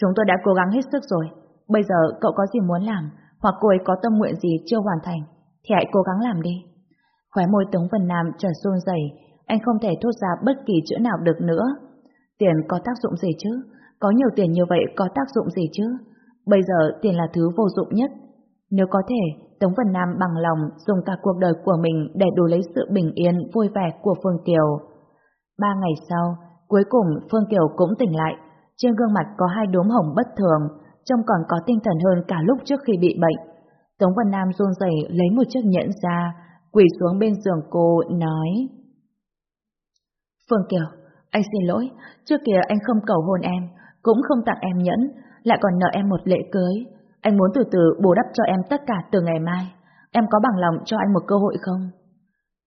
A: Chúng tôi đã cố gắng hết sức rồi. Bây giờ cậu có gì muốn làm, hoặc cô ấy có tâm nguyện gì chưa hoàn thành, thì hãy cố gắng làm đi. Khóe môi Tống Vân Nam trở run rẩy, anh không thể thốt ra bất kỳ chữ nào được nữa. Tiền có tác dụng gì chứ? Có nhiều tiền như vậy có tác dụng gì chứ? Bây giờ tiền là thứ vô dụng nhất. Nếu có thể, Tống Vân Nam bằng lòng dùng cả cuộc đời của mình để đủ lấy sự bình yên, vui vẻ của Phương Kiều. Ba ngày sau, cuối cùng Phương Kiều cũng tỉnh lại. Trên gương mặt có hai đốm hồng bất thường, trông còn có tinh thần hơn cả lúc trước khi bị bệnh. Tống Vân Nam run rẩy lấy một chiếc nhẫn ra, quỳ xuống bên giường cô, nói Phương Kiều, anh xin lỗi, trước kia anh không cầu hôn em, cũng không tặng em nhẫn, lại còn nợ em một lễ cưới. Anh muốn từ từ bù đắp cho em tất cả từ ngày mai. Em có bằng lòng cho anh một cơ hội không?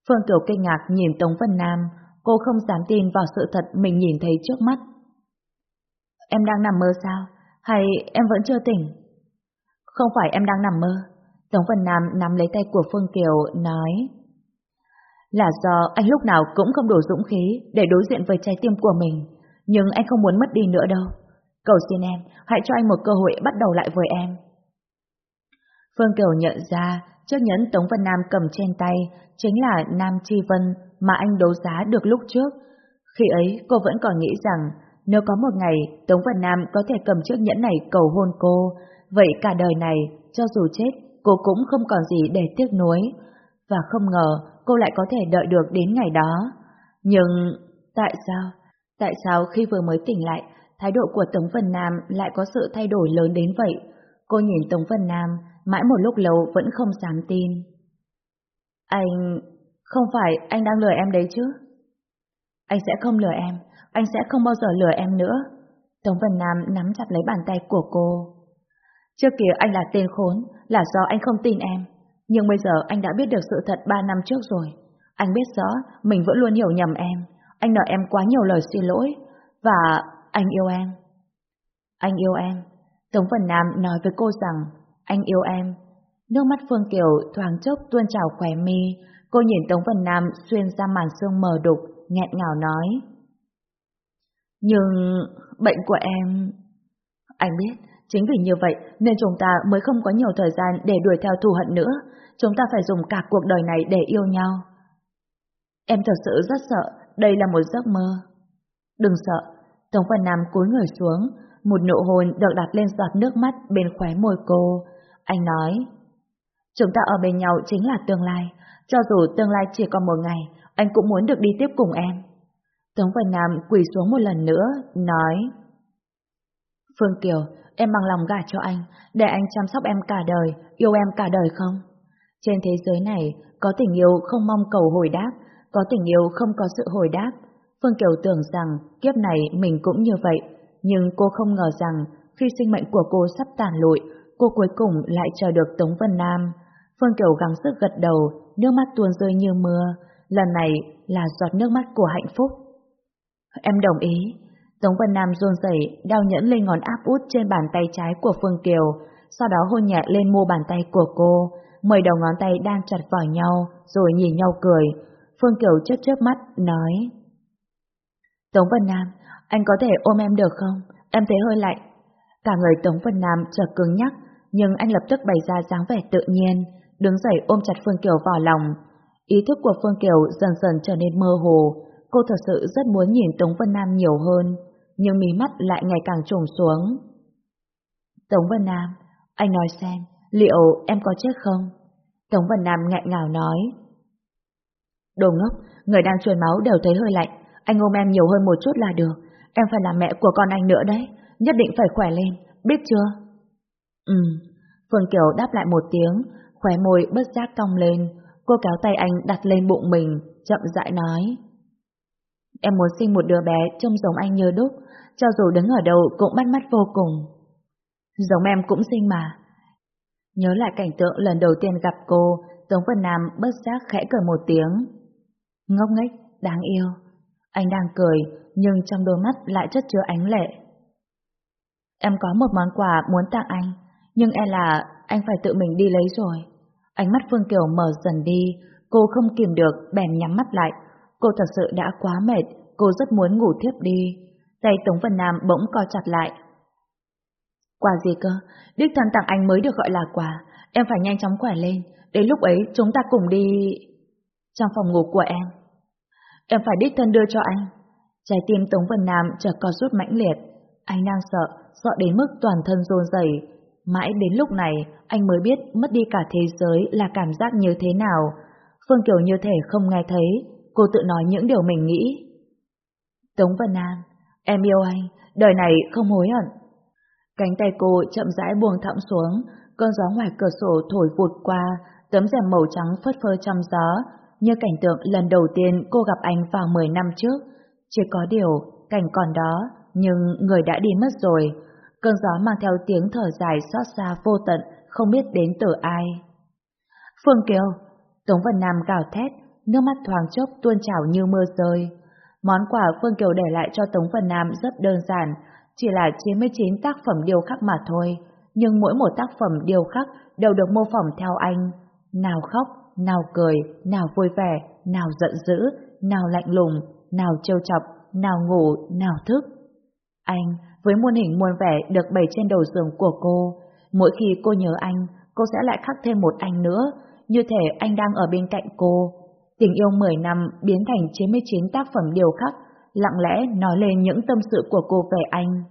A: Phương Kiều kinh ngạc nhìn Tống Vân Nam, cô không dám tin vào sự thật mình nhìn thấy trước mắt. Em đang nằm mơ sao? Hay em vẫn chưa tỉnh? Không phải em đang nằm mơ. Tống Vân Nam nắm lấy tay của Phương Kiều, nói Là do anh lúc nào cũng không đủ dũng khí để đối diện với trái tim của mình, nhưng anh không muốn mất đi nữa đâu. Cầu xin em, hãy cho anh một cơ hội bắt đầu lại với em. Phương Kiều nhận ra chiếc nhẫn Tống Vân Nam cầm trên tay chính là Nam Chi Vân mà anh đấu giá được lúc trước. Khi ấy cô vẫn còn nghĩ rằng nếu có một ngày Tống Vân Nam có thể cầm chiếc nhẫn này cầu hôn cô, vậy cả đời này, cho dù chết, cô cũng không còn gì để tiếc nuối. Và không ngờ cô lại có thể đợi được đến ngày đó. Nhưng tại sao? Tại sao khi vừa mới tỉnh lại, thái độ của Tống Vân Nam lại có sự thay đổi lớn đến vậy? Cô nhìn Tống Vân Nam, mãi một lúc lâu vẫn không dám tin. Anh... không phải anh đang lừa em đấy chứ? Anh sẽ không lừa em, anh sẽ không bao giờ lừa em nữa. Tống Vân Nam nắm chặt lấy bàn tay của cô. Trước kia anh là tên khốn, là do anh không tin em. Nhưng bây giờ anh đã biết được sự thật ba năm trước rồi. Anh biết rõ mình vẫn luôn hiểu nhầm em. Anh nợ em quá nhiều lời xin lỗi. Và anh yêu em. Anh yêu em. Tống Vân Nam nói với cô rằng anh yêu em. Nước mắt Phương Kiều thoáng chốc tuôn trào khóe mi. Cô nhìn Tống Vân Nam xuyên ra màn sương mờ đục, nghẹn ngào nói. Nhưng bệnh của em... Anh biết, chính vì như vậy nên chúng ta mới không có nhiều thời gian để đuổi theo thù hận nữa. Chúng ta phải dùng cả cuộc đời này để yêu nhau. Em thật sự rất sợ, đây là một giấc mơ. Đừng sợ, Tống Vân Nam cúi người xuống, một nụ hôn được đặt lên giọt nước mắt bên khóe môi cô. Anh nói, chúng ta ở bên nhau chính là tương lai, cho dù tương lai chỉ còn một ngày, anh cũng muốn được đi tiếp cùng em. Tống Vân Nam quỳ xuống một lần nữa, nói Phương Kiều, em bằng lòng gả cho anh, để anh chăm sóc em cả đời, yêu em cả đời không? Trên thế giới này, có tình yêu không mong cầu hồi đáp, có tình yêu không có sự hồi đáp. Phương Kiều tưởng rằng kiếp này mình cũng như vậy, nhưng cô không ngờ rằng khi sinh mệnh của cô sắp tàn lụi, cô cuối cùng lại chờ được Tống Vân Nam. Phương Kiều gắng sức gật đầu, nước mắt tuôn rơi như mưa, lần này là giọt nước mắt của hạnh phúc. Em đồng ý. Tống Vân Nam run rẩy đau nhẫn lên ngón áp út trên bàn tay trái của Phương Kiều, sau đó hôn nhẹ lên mu bàn tay của cô, mười đầu ngón tay đang chặt vào nhau, rồi nhìn nhau cười. Phương Kiều chớp chớp mắt, nói Tống Vân Nam, anh có thể ôm em được không? Em thấy hơi lạnh. Cả người Tống Vân Nam chợt cứng nhắc, nhưng anh lập tức bày ra dáng vẻ tự nhiên, đứng dậy ôm chặt Phương Kiều vào lòng. Ý thức của Phương Kiều dần dần trở nên mơ hồ, cô thật sự rất muốn nhìn Tống Vân Nam nhiều hơn, nhưng mí mắt lại ngày càng trùng xuống. Tống Vân Nam, anh nói xem, liệu em có chết không? Tống Vân Nam ngại ngào nói. Đồ ngốc, người đang truyền máu đều thấy hơi lạnh, anh ôm em nhiều hơn một chút là được, em phải là mẹ của con anh nữa đấy, nhất định phải khỏe lên, biết chưa? Ừ, Phương Kiều đáp lại một tiếng, khóe môi bất giác cong lên, cô kéo tay anh đặt lên bụng mình, chậm rãi nói. Em muốn sinh một đứa bé trông giống anh như đúc, cho dù đứng ở đâu cũng bắt mắt vô cùng. Giống em cũng sinh mà. Nhớ lại cảnh tượng lần đầu tiên gặp cô, Tống Vân Nam bất giác khẽ cười một tiếng. Ngốc nghếch, đáng yêu. Anh đang cười, nhưng trong đôi mắt lại chất chứa ánh lệ. Em có một món quà muốn tặng anh, nhưng e là anh phải tự mình đi lấy rồi. Ánh mắt Phương Kiều mở dần đi, cô không kìm được, bèn nhắm mắt lại. Cô thật sự đã quá mệt, cô rất muốn ngủ thiếp đi. Tay Tống Vân Nam bỗng co chặt lại. Quà gì cơ? Đích thân tặng anh mới được gọi là quà. Em phải nhanh chóng khỏe lên. Đến lúc ấy chúng ta cùng đi... Trong phòng ngủ của em. Em phải đích thân đưa cho anh. Trái tim Tống Vân Nam chợt co rút mãnh liệt. Anh đang sợ, sợ đến mức toàn thân run rẩy. Mãi đến lúc này, anh mới biết mất đi cả thế giới là cảm giác như thế nào. Phương Kiều như thể không nghe thấy, cô tự nói những điều mình nghĩ. Tống Vân Nam, em yêu anh, đời này không hối hận. Cánh tay cô chậm rãi buông thõng xuống, cơn gió ngoài cửa sổ thổi vụt qua, tấm rèm màu trắng phất phơ trong gió, như cảnh tượng lần đầu tiên cô gặp anh vào 10 năm trước. Chỉ có điều, cảnh còn đó, nhưng người đã đi mất rồi. Cơn gió mang theo tiếng thở dài xót xa vô tận, không biết đến từ ai. Phương Kiều, Tống Vân Nam gào thét, nước mắt thoáng chốc tuôn trào như mưa rơi. Món quà Phương Kiều để lại cho Tống Vân Nam rất đơn giản, chỉ là 99 tác phẩm điêu khắc mà thôi, nhưng mỗi một tác phẩm điêu khắc đều được mô phỏng theo anh. Nào khóc, nào cười, nào vui vẻ, nào giận dữ, nào lạnh lùng, nào trêu chọc, nào ngủ, nào thức. Anh, với muôn hình muôn vẻ được bày trên đầu giường của cô, mỗi khi cô nhớ anh, cô sẽ lại khắc thêm một anh nữa, như thể anh đang ở bên cạnh cô. Tình yêu 10 năm biến thành 99 tác phẩm điêu khắc, lặng lẽ nói lên những tâm sự của cô về anh.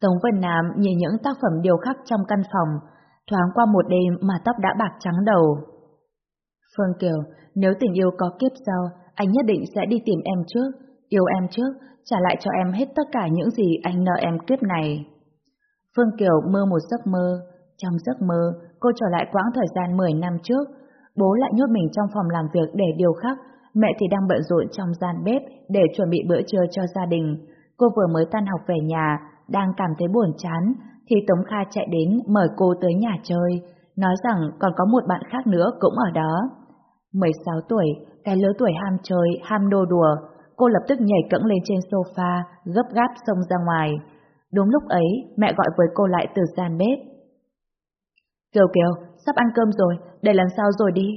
A: Tống Vân Nam nhìn những tác phẩm điêu khắc trong căn phòng, thoáng qua một đêm mà tóc đã bạc trắng đầu. Phương Kiều, nếu tình yêu có kiếp sau, anh nhất định sẽ đi tìm em trước, yêu em trước, trả lại cho em hết tất cả những gì anh nợ em kiếp này. Phương Kiều mơ một giấc mơ, trong giấc mơ, cô trở lại quãng thời gian 10 năm trước, bố lại nhốt mình trong phòng làm việc để điều khắc, mẹ thì đang bận rộn trong gian bếp để chuẩn bị bữa trưa cho gia đình. Cô vừa mới tan học về nhà, đang cảm thấy buồn chán, thì Tống Kha chạy đến mời cô tới nhà chơi, nói rằng còn có một bạn khác nữa cũng ở đó. 16 tuổi, cái lứa tuổi ham chơi, ham đô đùa, cô lập tức nhảy cẫng lên trên sofa, gấp gáp xông ra ngoài. Đúng lúc ấy, mẹ gọi với cô lại từ gian bếp. Kiều Kiều, sắp ăn cơm rồi, để lần sau rồi đi.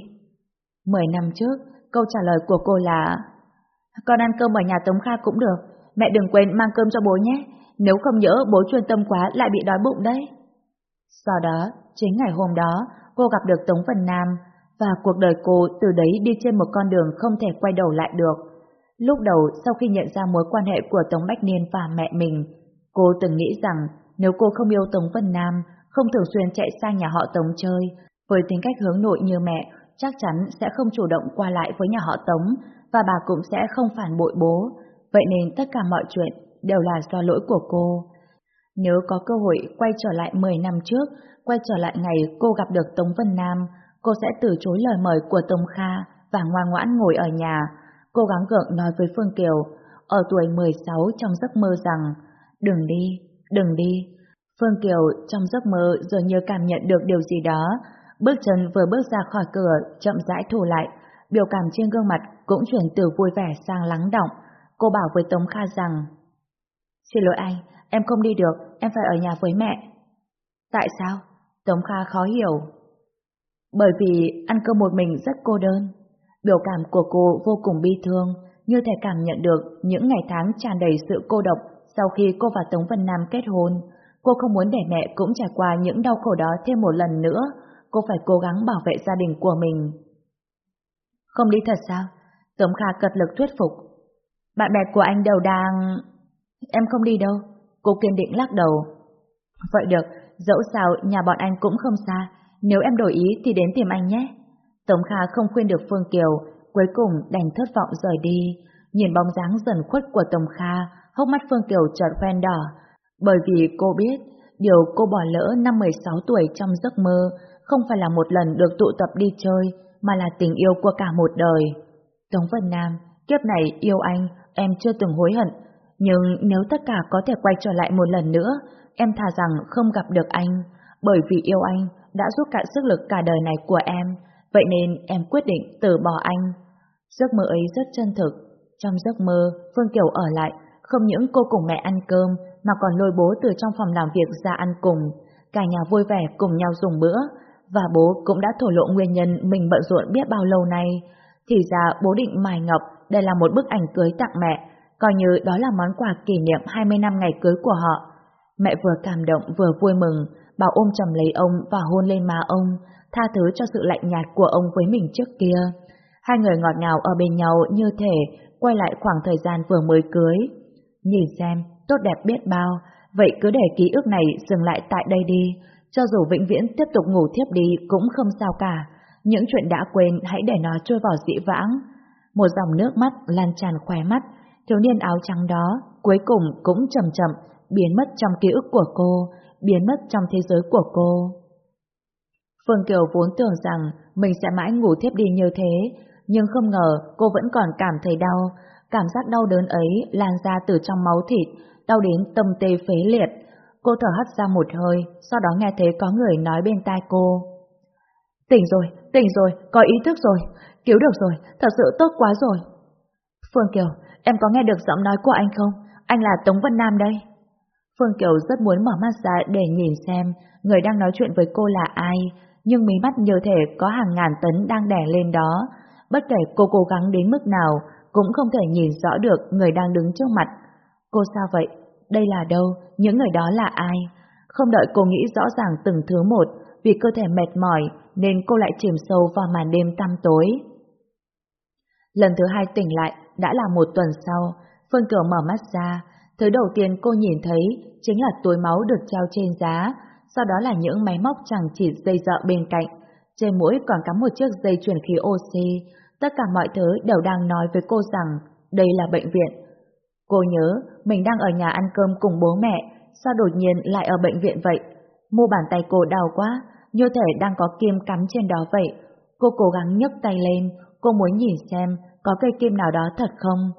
A: Mười năm trước, câu trả lời của cô là Con ăn cơm ở nhà Tống Kha cũng được, mẹ đừng quên mang cơm cho bố nhé, nếu không nhớ bố chuyên tâm quá lại bị đói bụng đấy. Sau đó, chính ngày hôm đó, cô gặp được Tống Vân Nam, và cuộc đời cô từ đấy đi trên một con đường không thể quay đầu lại được. Lúc đầu, sau khi nhận ra mối quan hệ của Tống Bách Niên và mẹ mình, cô từng nghĩ rằng nếu cô không yêu Tống Vân Nam, không thường xuyên chạy sang nhà họ Tống chơi, với tính cách hướng nội như mẹ, chắc chắn sẽ không chủ động qua lại với nhà họ Tống, và bà cũng sẽ không phản bội bố. Vậy nên tất cả mọi chuyện đều là do lỗi của cô. Nếu có cơ hội quay trở lại 10 năm trước, quay trở lại ngày cô gặp được Tống Vân Nam, cô sẽ từ chối lời mời của Tống Kha và ngoan ngoãn ngồi ở nhà, cố gắng gượng nói với Phương Kiều, ở tuổi 16 trong giấc mơ rằng, đừng đi, đừng đi. Phương Kiều trong giấc mơ dường như cảm nhận được điều gì đó, bước chân vừa bước ra khỏi cửa, chậm rãi thủ lại, biểu cảm trên gương mặt cũng chuyển từ vui vẻ sang lắng động. Cô bảo với Tống Kha rằng, Xin lỗi anh, em không đi được, em phải ở nhà với mẹ. Tại sao? Tống Kha khó hiểu. Bởi vì ăn cơm một mình rất cô đơn. Biểu cảm của cô vô cùng bi thương, như thể cảm nhận được những ngày tháng tràn đầy sự cô độc sau khi cô và Tống Vân Nam kết hôn. Cô không muốn để mẹ cũng trải qua những đau khổ đó thêm một lần nữa, cô phải cố gắng bảo vệ gia đình của mình. Không đi thật sao? Tống Kha cật lực thuyết phục. Bạn bè của anh đều đang... Em không đi đâu. Cô kiên định lắc đầu. Vậy được, dẫu sao nhà bọn anh cũng không xa, nếu em đổi ý thì đến tìm anh nhé. Tống Kha không khuyên được Phương Kiều, cuối cùng đành thất vọng rời đi. Nhìn bóng dáng dần khuất của Tống Kha, hốc mắt Phương Kiều chợt quen đỏ, bởi vì cô biết điều cô bỏ lỡ năm 16 tuổi trong giấc mơ không phải là một lần được tụ tập đi chơi, mà là tình yêu của cả một đời. Tống Vân Nam, kiếp này yêu anh, em chưa từng hối hận, nhưng nếu tất cả có thể quay trở lại một lần nữa, em thà rằng không gặp được anh, bởi vì yêu anh đã giúp cạn sức lực cả đời này của em, vậy nên em quyết định từ bỏ anh. Giấc mơ ấy rất chân thực. Trong giấc mơ, Phương Kiều ở lại, không những cô cùng mẹ ăn cơm, mà còn lôi bố từ trong phòng làm việc ra ăn cùng. Cả nhà vui vẻ cùng nhau dùng bữa, và bố cũng đã thổ lộ nguyên nhân mình bận rộn biết bao lâu nay. Thì ra bố định mài ngọc để làm một bức ảnh cưới tặng mẹ, coi như đó là món quà kỷ niệm 20 năm ngày cưới của họ. Mẹ vừa cảm động vừa vui mừng, bảo ôm chầm lấy ông và hôn lên má ông, tha thứ cho sự lạnh nhạt của ông với mình trước kia. Hai người ngọt ngào ở bên nhau như thể quay lại khoảng thời gian vừa mới cưới. Nhìn xem, tốt đẹp biết bao, vậy cứ để ký ức này dừng lại tại đây đi, cho dù vĩnh viễn tiếp tục ngủ thiếp đi cũng không sao cả, những chuyện đã quên hãy để nó trôi vào dĩ vãng. Một dòng nước mắt lan tràn khóe mắt, thiếu niên áo trắng đó cuối cùng cũng chậm chậm biến mất trong ký ức của cô, biến mất trong thế giới của cô. Phương Kiều vốn tưởng rằng mình sẽ mãi ngủ thiếp đi như thế, nhưng không ngờ cô vẫn còn cảm thấy đau. Cảm giác đau đớn ấy lan ra từ trong máu thịt, đau đến tâm tê phế liệt. Cô thở hắt ra một hơi, sau đó nghe thấy có người nói bên tai cô. Tỉnh rồi, tỉnh rồi, có ý thức rồi, cứu được rồi, thật sự tốt quá rồi. Phương Kiều, em có nghe được giọng nói của anh không? Anh là Tống Vân Nam đây. Phương Kiều rất muốn mở mắt ra để nhìn xem người đang nói chuyện với cô là ai, nhưng mí mắt như thể có hàng ngàn tấn đang đè lên đó. Bất kể cô cố gắng đến mức nào, cũng không thể nhìn rõ được người đang đứng trước mặt. Cô sao vậy? Đây là đâu? Những người đó là ai? Không đợi cô nghĩ rõ ràng từng thứ một, vì cơ thể mệt mỏi nên cô lại chìm sâu vào màn đêm tăm tối. Lần thứ hai tỉnh lại đã là một tuần sau, Phương Kiều mở mắt ra, thứ đầu tiên cô nhìn thấy chính là túi máu được treo trên giá, sau đó là những máy móc chẳng chỉ dây dợ bên cạnh. Trên mũi còn cắm một chiếc dây truyền khí oxy, tất cả mọi thứ đều đang nói với cô rằng đây là bệnh viện. Cô nhớ mình đang ở nhà ăn cơm cùng bố mẹ, sao đột nhiên lại ở bệnh viện vậy? Mu bàn tay cô đau quá, như thể đang có kim cắm trên đó vậy. Cô cố gắng nhấc tay lên, cô muốn nhìn xem có cây kim nào đó thật không.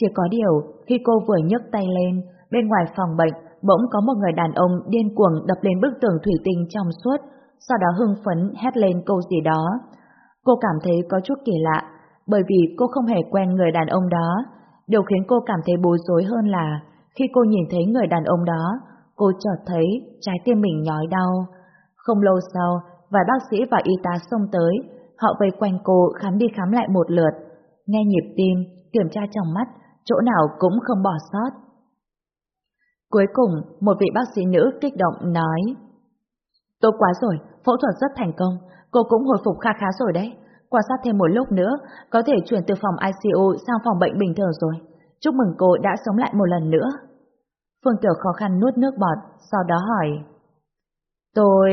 A: Chỉ có điều, khi cô vừa nhấc tay lên, bên ngoài phòng bệnh bỗng có một người đàn ông điên cuồng đập lên bức tường thủy tinh trong suốt, sau đó hưng phấn hét lên câu gì đó. Cô cảm thấy có chút kỳ lạ, bởi vì cô không hề quen người đàn ông đó. Điều khiến cô cảm thấy bối rối hơn là khi cô nhìn thấy người đàn ông đó, cô chợt thấy trái tim mình nhói đau. Không lâu sau, vài bác sĩ và y tá xông tới, họ vây quanh cô khám đi khám lại một lượt, nghe nhịp tim, kiểm tra trong mắt, chỗ nào cũng không bỏ sót. Cuối cùng, một vị bác sĩ nữ kích động nói Tốt quá rồi, phẫu thuật rất thành công, cô cũng hồi phục khá khá rồi đấy. Quan sát thêm một lúc nữa, có thể chuyển từ phòng ICU sang phòng bệnh bình thường rồi. Chúc mừng cô đã sống lại một lần nữa. Phương Kiều khó khăn nuốt nước bọt, sau đó hỏi. Tôi...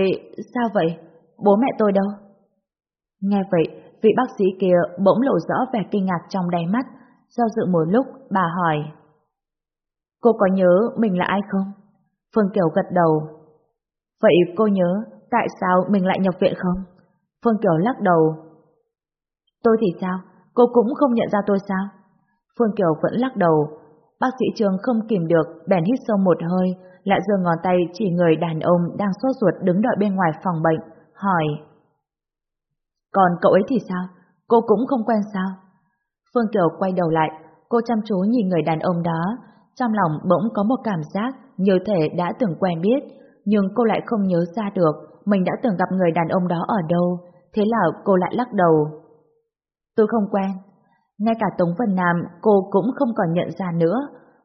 A: sao vậy? Bố mẹ tôi đâu? Nghe vậy, vị bác sĩ kia bỗng lộ rõ vẻ kinh ngạc trong đáy mắt. Do dự một lúc, bà hỏi. Cô có nhớ mình là ai không? Phương Kiều gật đầu. Vậy cô nhớ tại sao mình lại nhập viện không? Phương Kiều lắc đầu. Tôi thì sao? Cô cũng không nhận ra tôi sao? Phương Kiều vẫn lắc đầu. Bác sĩ Trương không kìm được, bèn hít sâu một hơi, lại giơ ngón tay chỉ người đàn ông đang sốt ruột đứng đợi bên ngoài phòng bệnh, hỏi. Còn cậu ấy thì sao? Cô cũng không quen sao? Phương Kiều quay đầu lại, cô chăm chú nhìn người đàn ông đó, trong lòng bỗng có một cảm giác như thể đã từng quen biết, nhưng cô lại không nhớ ra được mình đã từng gặp người đàn ông đó ở đâu, thế là cô lại lắc đầu. Tôi không quen. Ngay cả Tống Vân Nam cô cũng không còn nhận ra nữa.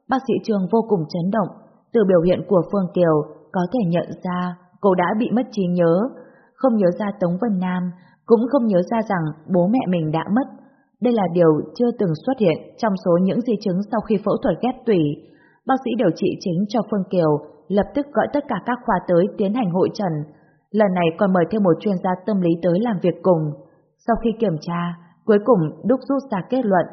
A: Bác sĩ Trương vô cùng chấn động, từ biểu hiện của Phương Kiều có thể nhận ra cô đã bị mất trí nhớ, không nhớ ra Tống Vân Nam, cũng không nhớ ra rằng bố mẹ mình đã mất. Đây là điều chưa từng xuất hiện trong số những di chứng sau khi phẫu thuật ghép tủy. Bác sĩ điều trị chính cho Phương Kiều lập tức gọi tất cả các khoa tới tiến hành hội trần. Lần này còn mời thêm một chuyên gia tâm lý tới làm việc cùng. Sau khi kiểm tra, cuối cùng đúc rút ra kết luận,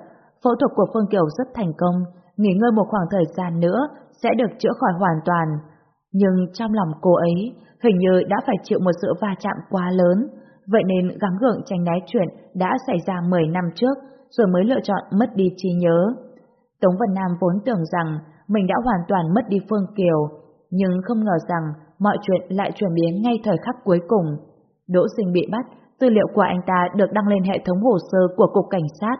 A: phẫu thuật của Phương Kiều rất thành công, nghỉ ngơi một khoảng thời gian nữa sẽ được chữa khỏi hoàn toàn. Nhưng trong lòng cô ấy, hình như đã phải chịu một sự va chạm quá lớn, vậy nên gắng gượng tránh né chuyện đã xảy ra 10 năm trước, rồi mới lựa chọn mất đi trí nhớ. Tống Vân Nam vốn tưởng rằng mình đã hoàn toàn mất đi Phương Kiều, nhưng không ngờ rằng mọi chuyện lại chuyển biến ngay thời khắc cuối cùng. Đỗ Sinh bị bắt, tư liệu của anh ta được đăng lên hệ thống hồ sơ của Cục Cảnh sát,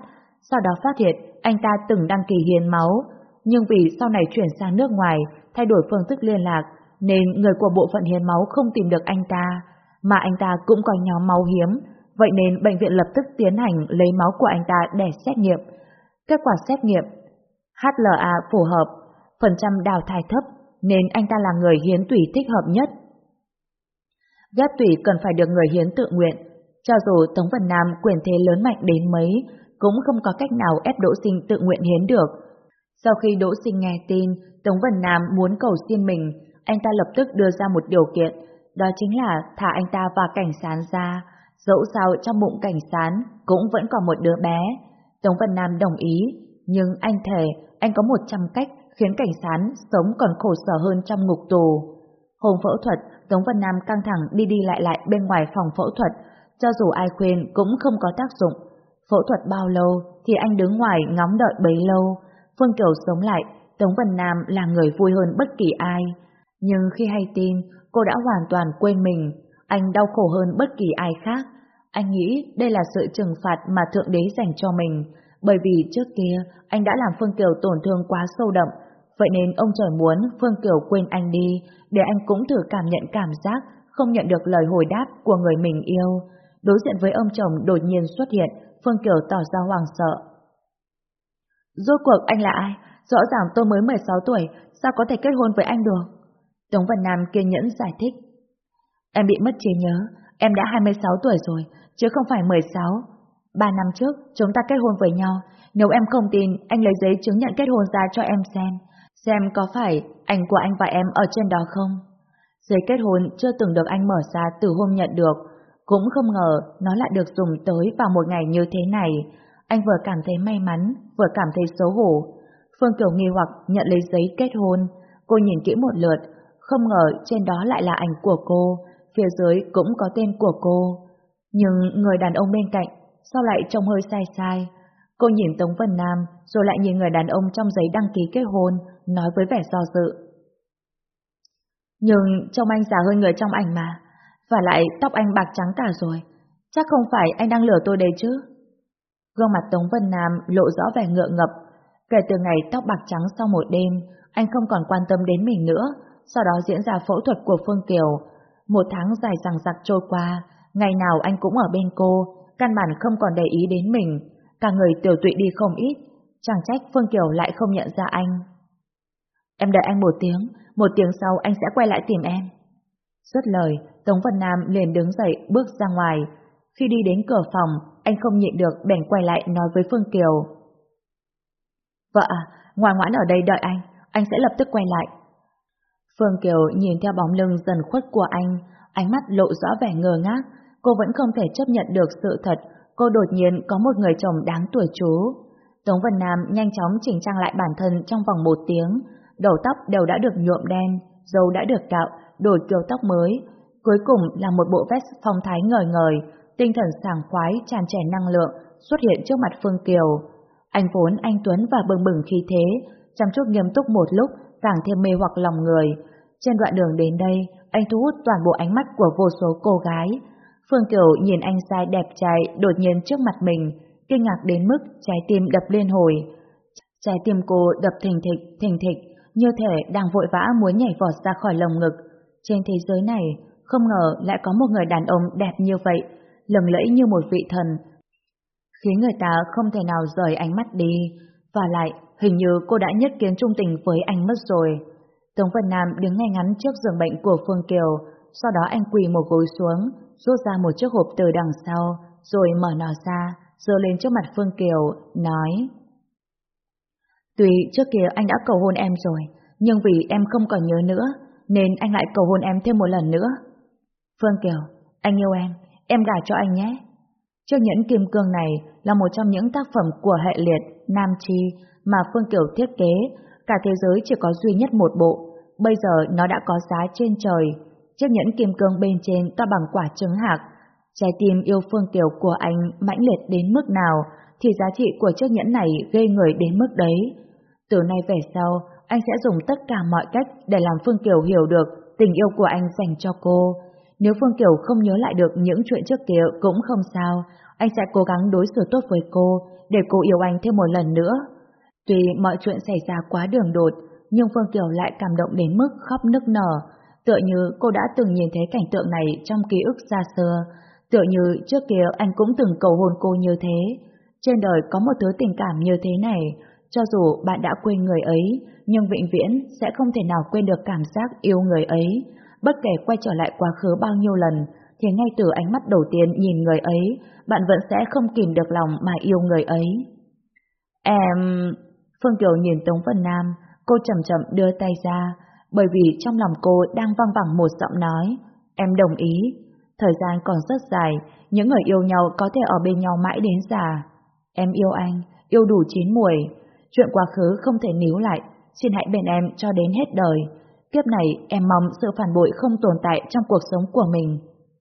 A: sau đó phát hiện anh ta từng đăng ký hiến máu, nhưng vì sau này chuyển sang nước ngoài, thay đổi phương thức liên lạc, nên người của bộ phận hiến máu không tìm được anh ta, mà anh ta cũng có nhóm máu hiếm, vậy nên bệnh viện lập tức tiến hành lấy máu của anh ta để xét nghiệm. Kết quả xét nghiệm HLA phù hợp, phần trăm đào thai thấp, nên anh ta là người hiến tủy thích hợp nhất. Ghép tủy cần phải được người hiến tự nguyện, cho dù Tống Văn Nam quyền thế lớn mạnh đến mấy, cũng không có cách nào ép Đỗ Sinh tự nguyện hiến được. Sau khi Đỗ Sinh nghe tin Tống Văn Nam muốn cầu xin mình, anh ta lập tức đưa ra một điều kiện, đó chính là thả anh ta và cảnh sán ra, dẫu sao trong bụng cảnh sán cũng vẫn còn một đứa bé. Tống Văn Nam đồng ý, nhưng anh thề anh có một trăm cách khiến cảnh sán sống còn khổ sở hơn trong ngục tù. Hôm phẫu thuật, Tống Văn Nam căng thẳng đi đi lại lại bên ngoài phòng phẫu thuật, cho dù ai khuyên cũng không có tác dụng. Phẫu thuật bao lâu thì anh đứng ngoài ngóng đợi bấy lâu. Phương Kiều sống lại, Tống Văn Nam là người vui hơn bất kỳ ai. Nhưng khi hay tin, cô đã hoàn toàn quên mình, anh đau khổ hơn bất kỳ ai khác. Anh nghĩ đây là sự trừng phạt mà Thượng Đế dành cho mình, bởi vì trước kia anh đã làm Phương Kiều tổn thương quá sâu đậm, vậy nên ông trời muốn Phương Kiều quên anh đi, để anh cũng thử cảm nhận cảm giác không nhận được lời hồi đáp của người mình yêu. Đối diện với ông chồng đột nhiên xuất hiện, Phương Kiều tỏ ra hoàng sợ. Rốt cuộc anh là ai? Rõ ràng tôi mới 16 tuổi, sao có thể kết hôn với anh được? Tống Văn Nam kiên nhẫn giải thích. Em bị mất trí nhớ, em đã 26 tuổi rồi, chứ không phải 16. Ba năm trước, chúng ta kết hôn với nhau. Nếu em không tin, anh lấy giấy chứng nhận kết hôn ra cho em xem. Xem có phải ảnh của anh và em ở trên đó không? Giấy kết hôn chưa từng được anh mở ra từ hôm nhận được. Cũng không ngờ nó lại được dùng tới vào một ngày như thế này. Anh vừa cảm thấy may mắn, vừa cảm thấy xấu hổ. Phương Kiều nghi hoặc nhận lấy giấy kết hôn. Cô nhìn kỹ một lượt, không ngờ trên đó lại là ảnh của cô, phía dưới cũng có tên của cô. Nhưng người đàn ông bên cạnh sao lại trông hơi sai sai. Cô nhìn Tống Vân Nam, rồi lại nhìn người đàn ông trong giấy đăng ký kết hôn, nói với vẻ do dự. Nhưng trông anh già hơn người trong ảnh mà, và lại tóc anh bạc trắng cả rồi, chắc không phải anh đang lừa tôi đấy chứ. Gương mặt Tống Vân Nam lộ rõ vẻ ngựa ngập, kể từ ngày tóc bạc trắng sau một đêm, anh không còn quan tâm đến mình nữa, sau đó diễn ra phẫu thuật của Phương Kiều. Một tháng dài dằng dặc trôi qua, ngày nào anh cũng ở bên cô, căn bản không còn để ý đến mình, cả người tiểu tụy đi không ít, chẳng trách Phương Kiều lại không nhận ra anh. Em đợi anh một tiếng, một tiếng sau anh sẽ quay lại tìm em. Xuất lời, Tống Văn Nam liền đứng dậy bước ra ngoài. Khi đi đến cửa phòng, anh không nhịn được bèn quay lại nói với Phương Kiều. Vợ à, ngoan ngoãn ở đây đợi anh, anh sẽ lập tức quay lại. Phương Kiều nhìn theo bóng lưng dần khuất của anh, ánh mắt lộ rõ vẻ ngờ ngác, cô vẫn không thể chấp nhận được sự thật, cô đột nhiên có một người chồng đáng tuổi chú. Tống Vân Nam nhanh chóng chỉnh trang lại bản thân trong vòng một tiếng, đầu tóc đều đã được nhuộm đen, dâu đã được cạo, đổi kiểu tóc mới. Cuối cùng là một bộ vest phong thái ngời ngời, tinh thần sảng khoái tràn trề năng lượng xuất hiện trước mặt Phương Kiều. Anh vốn anh Tuấn và bừng bừng khí thế, chăm chút nghiêm túc một lúc càng thêm mê hoặc lòng người. Trên đoạn đường đến đây, anh thu hút toàn bộ ánh mắt của vô số cô gái. Phương Kiều nhìn anh trai đẹp trai đột nhiên trước mặt mình, kinh ngạc đến mức trái tim đập liên hồi. Trái tim cô đập thình thịch, thình thịch, như thể đang vội vã muốn nhảy vọt ra khỏi lồng ngực. Trên thế giới này, không ngờ lại có một người đàn ông đẹp như vậy, lừng lẫy như một vị thần, khiến người ta không thể nào rời ánh mắt đi, và lại hình như cô đã nhất kiến trung tình với anh mất rồi. Tống Vân Nam đứng ngay ngắn trước giường bệnh của Phương Kiều, sau đó anh quỳ một gối xuống, rút ra một chiếc hộp từ đằng sau, rồi mở nó ra, dơ lên trước mặt Phương Kiều, nói Tuy trước kia anh đã cầu hôn em rồi, nhưng vì em không còn nhớ nữa, nên anh lại cầu hôn em thêm một lần nữa. Phương Kiều, anh yêu em, em gả cho anh nhé. Chiếc nhẫn kim cương này là một trong những tác phẩm của hệ liệt Nam Chi mà Phương Kiều thiết kế, cả thế giới chỉ có duy nhất một bộ, bây giờ nó đã có giá trên trời. Chiếc nhẫn kim cương bên trên to bằng quả trứng hạt, trái tim yêu Phương Kiều của anh mãnh liệt đến mức nào thì giá trị của chiếc nhẫn này gây người đến mức đấy. Từ nay về sau, anh sẽ dùng tất cả mọi cách để làm Phương Kiều hiểu được tình yêu của anh dành cho cô. Nếu Phương Kiều không nhớ lại được những chuyện trước kia cũng không sao, anh sẽ cố gắng đối xử tốt với cô, để cô yêu anh thêm một lần nữa. Tuy mọi chuyện xảy ra quá đường đột, nhưng Phương Kiều lại cảm động đến mức khóc nức nở, tựa như cô đã từng nhìn thấy cảnh tượng này trong ký ức xa xưa, tựa như trước kia anh cũng từng cầu hôn cô như thế. Trên đời có một thứ tình cảm như thế này, cho dù bạn đã quên người ấy, nhưng vĩnh viễn sẽ không thể nào quên được cảm giác yêu người ấy. Bất kể quay trở lại quá khứ bao nhiêu lần, thì ngay từ ánh mắt đầu tiên nhìn người ấy, bạn vẫn sẽ không kìm được lòng mà yêu người ấy. Em... Phương Kiều nhìn Tống Vân Nam, cô chậm chậm đưa tay ra, bởi vì trong lòng cô đang văng vẳng một giọng nói. Em đồng ý. Thời gian còn rất dài, những người yêu nhau có thể ở bên nhau mãi đến già. Em yêu anh, yêu đủ chín mùi. Chuyện quá khứ không thể níu lại, xin hãy bên em cho đến hết đời. Kiếp này em mong sự phản bội không tồn tại trong cuộc sống của mình.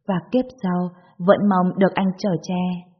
A: Và kiếp sau, vẫn mong được anh chở che.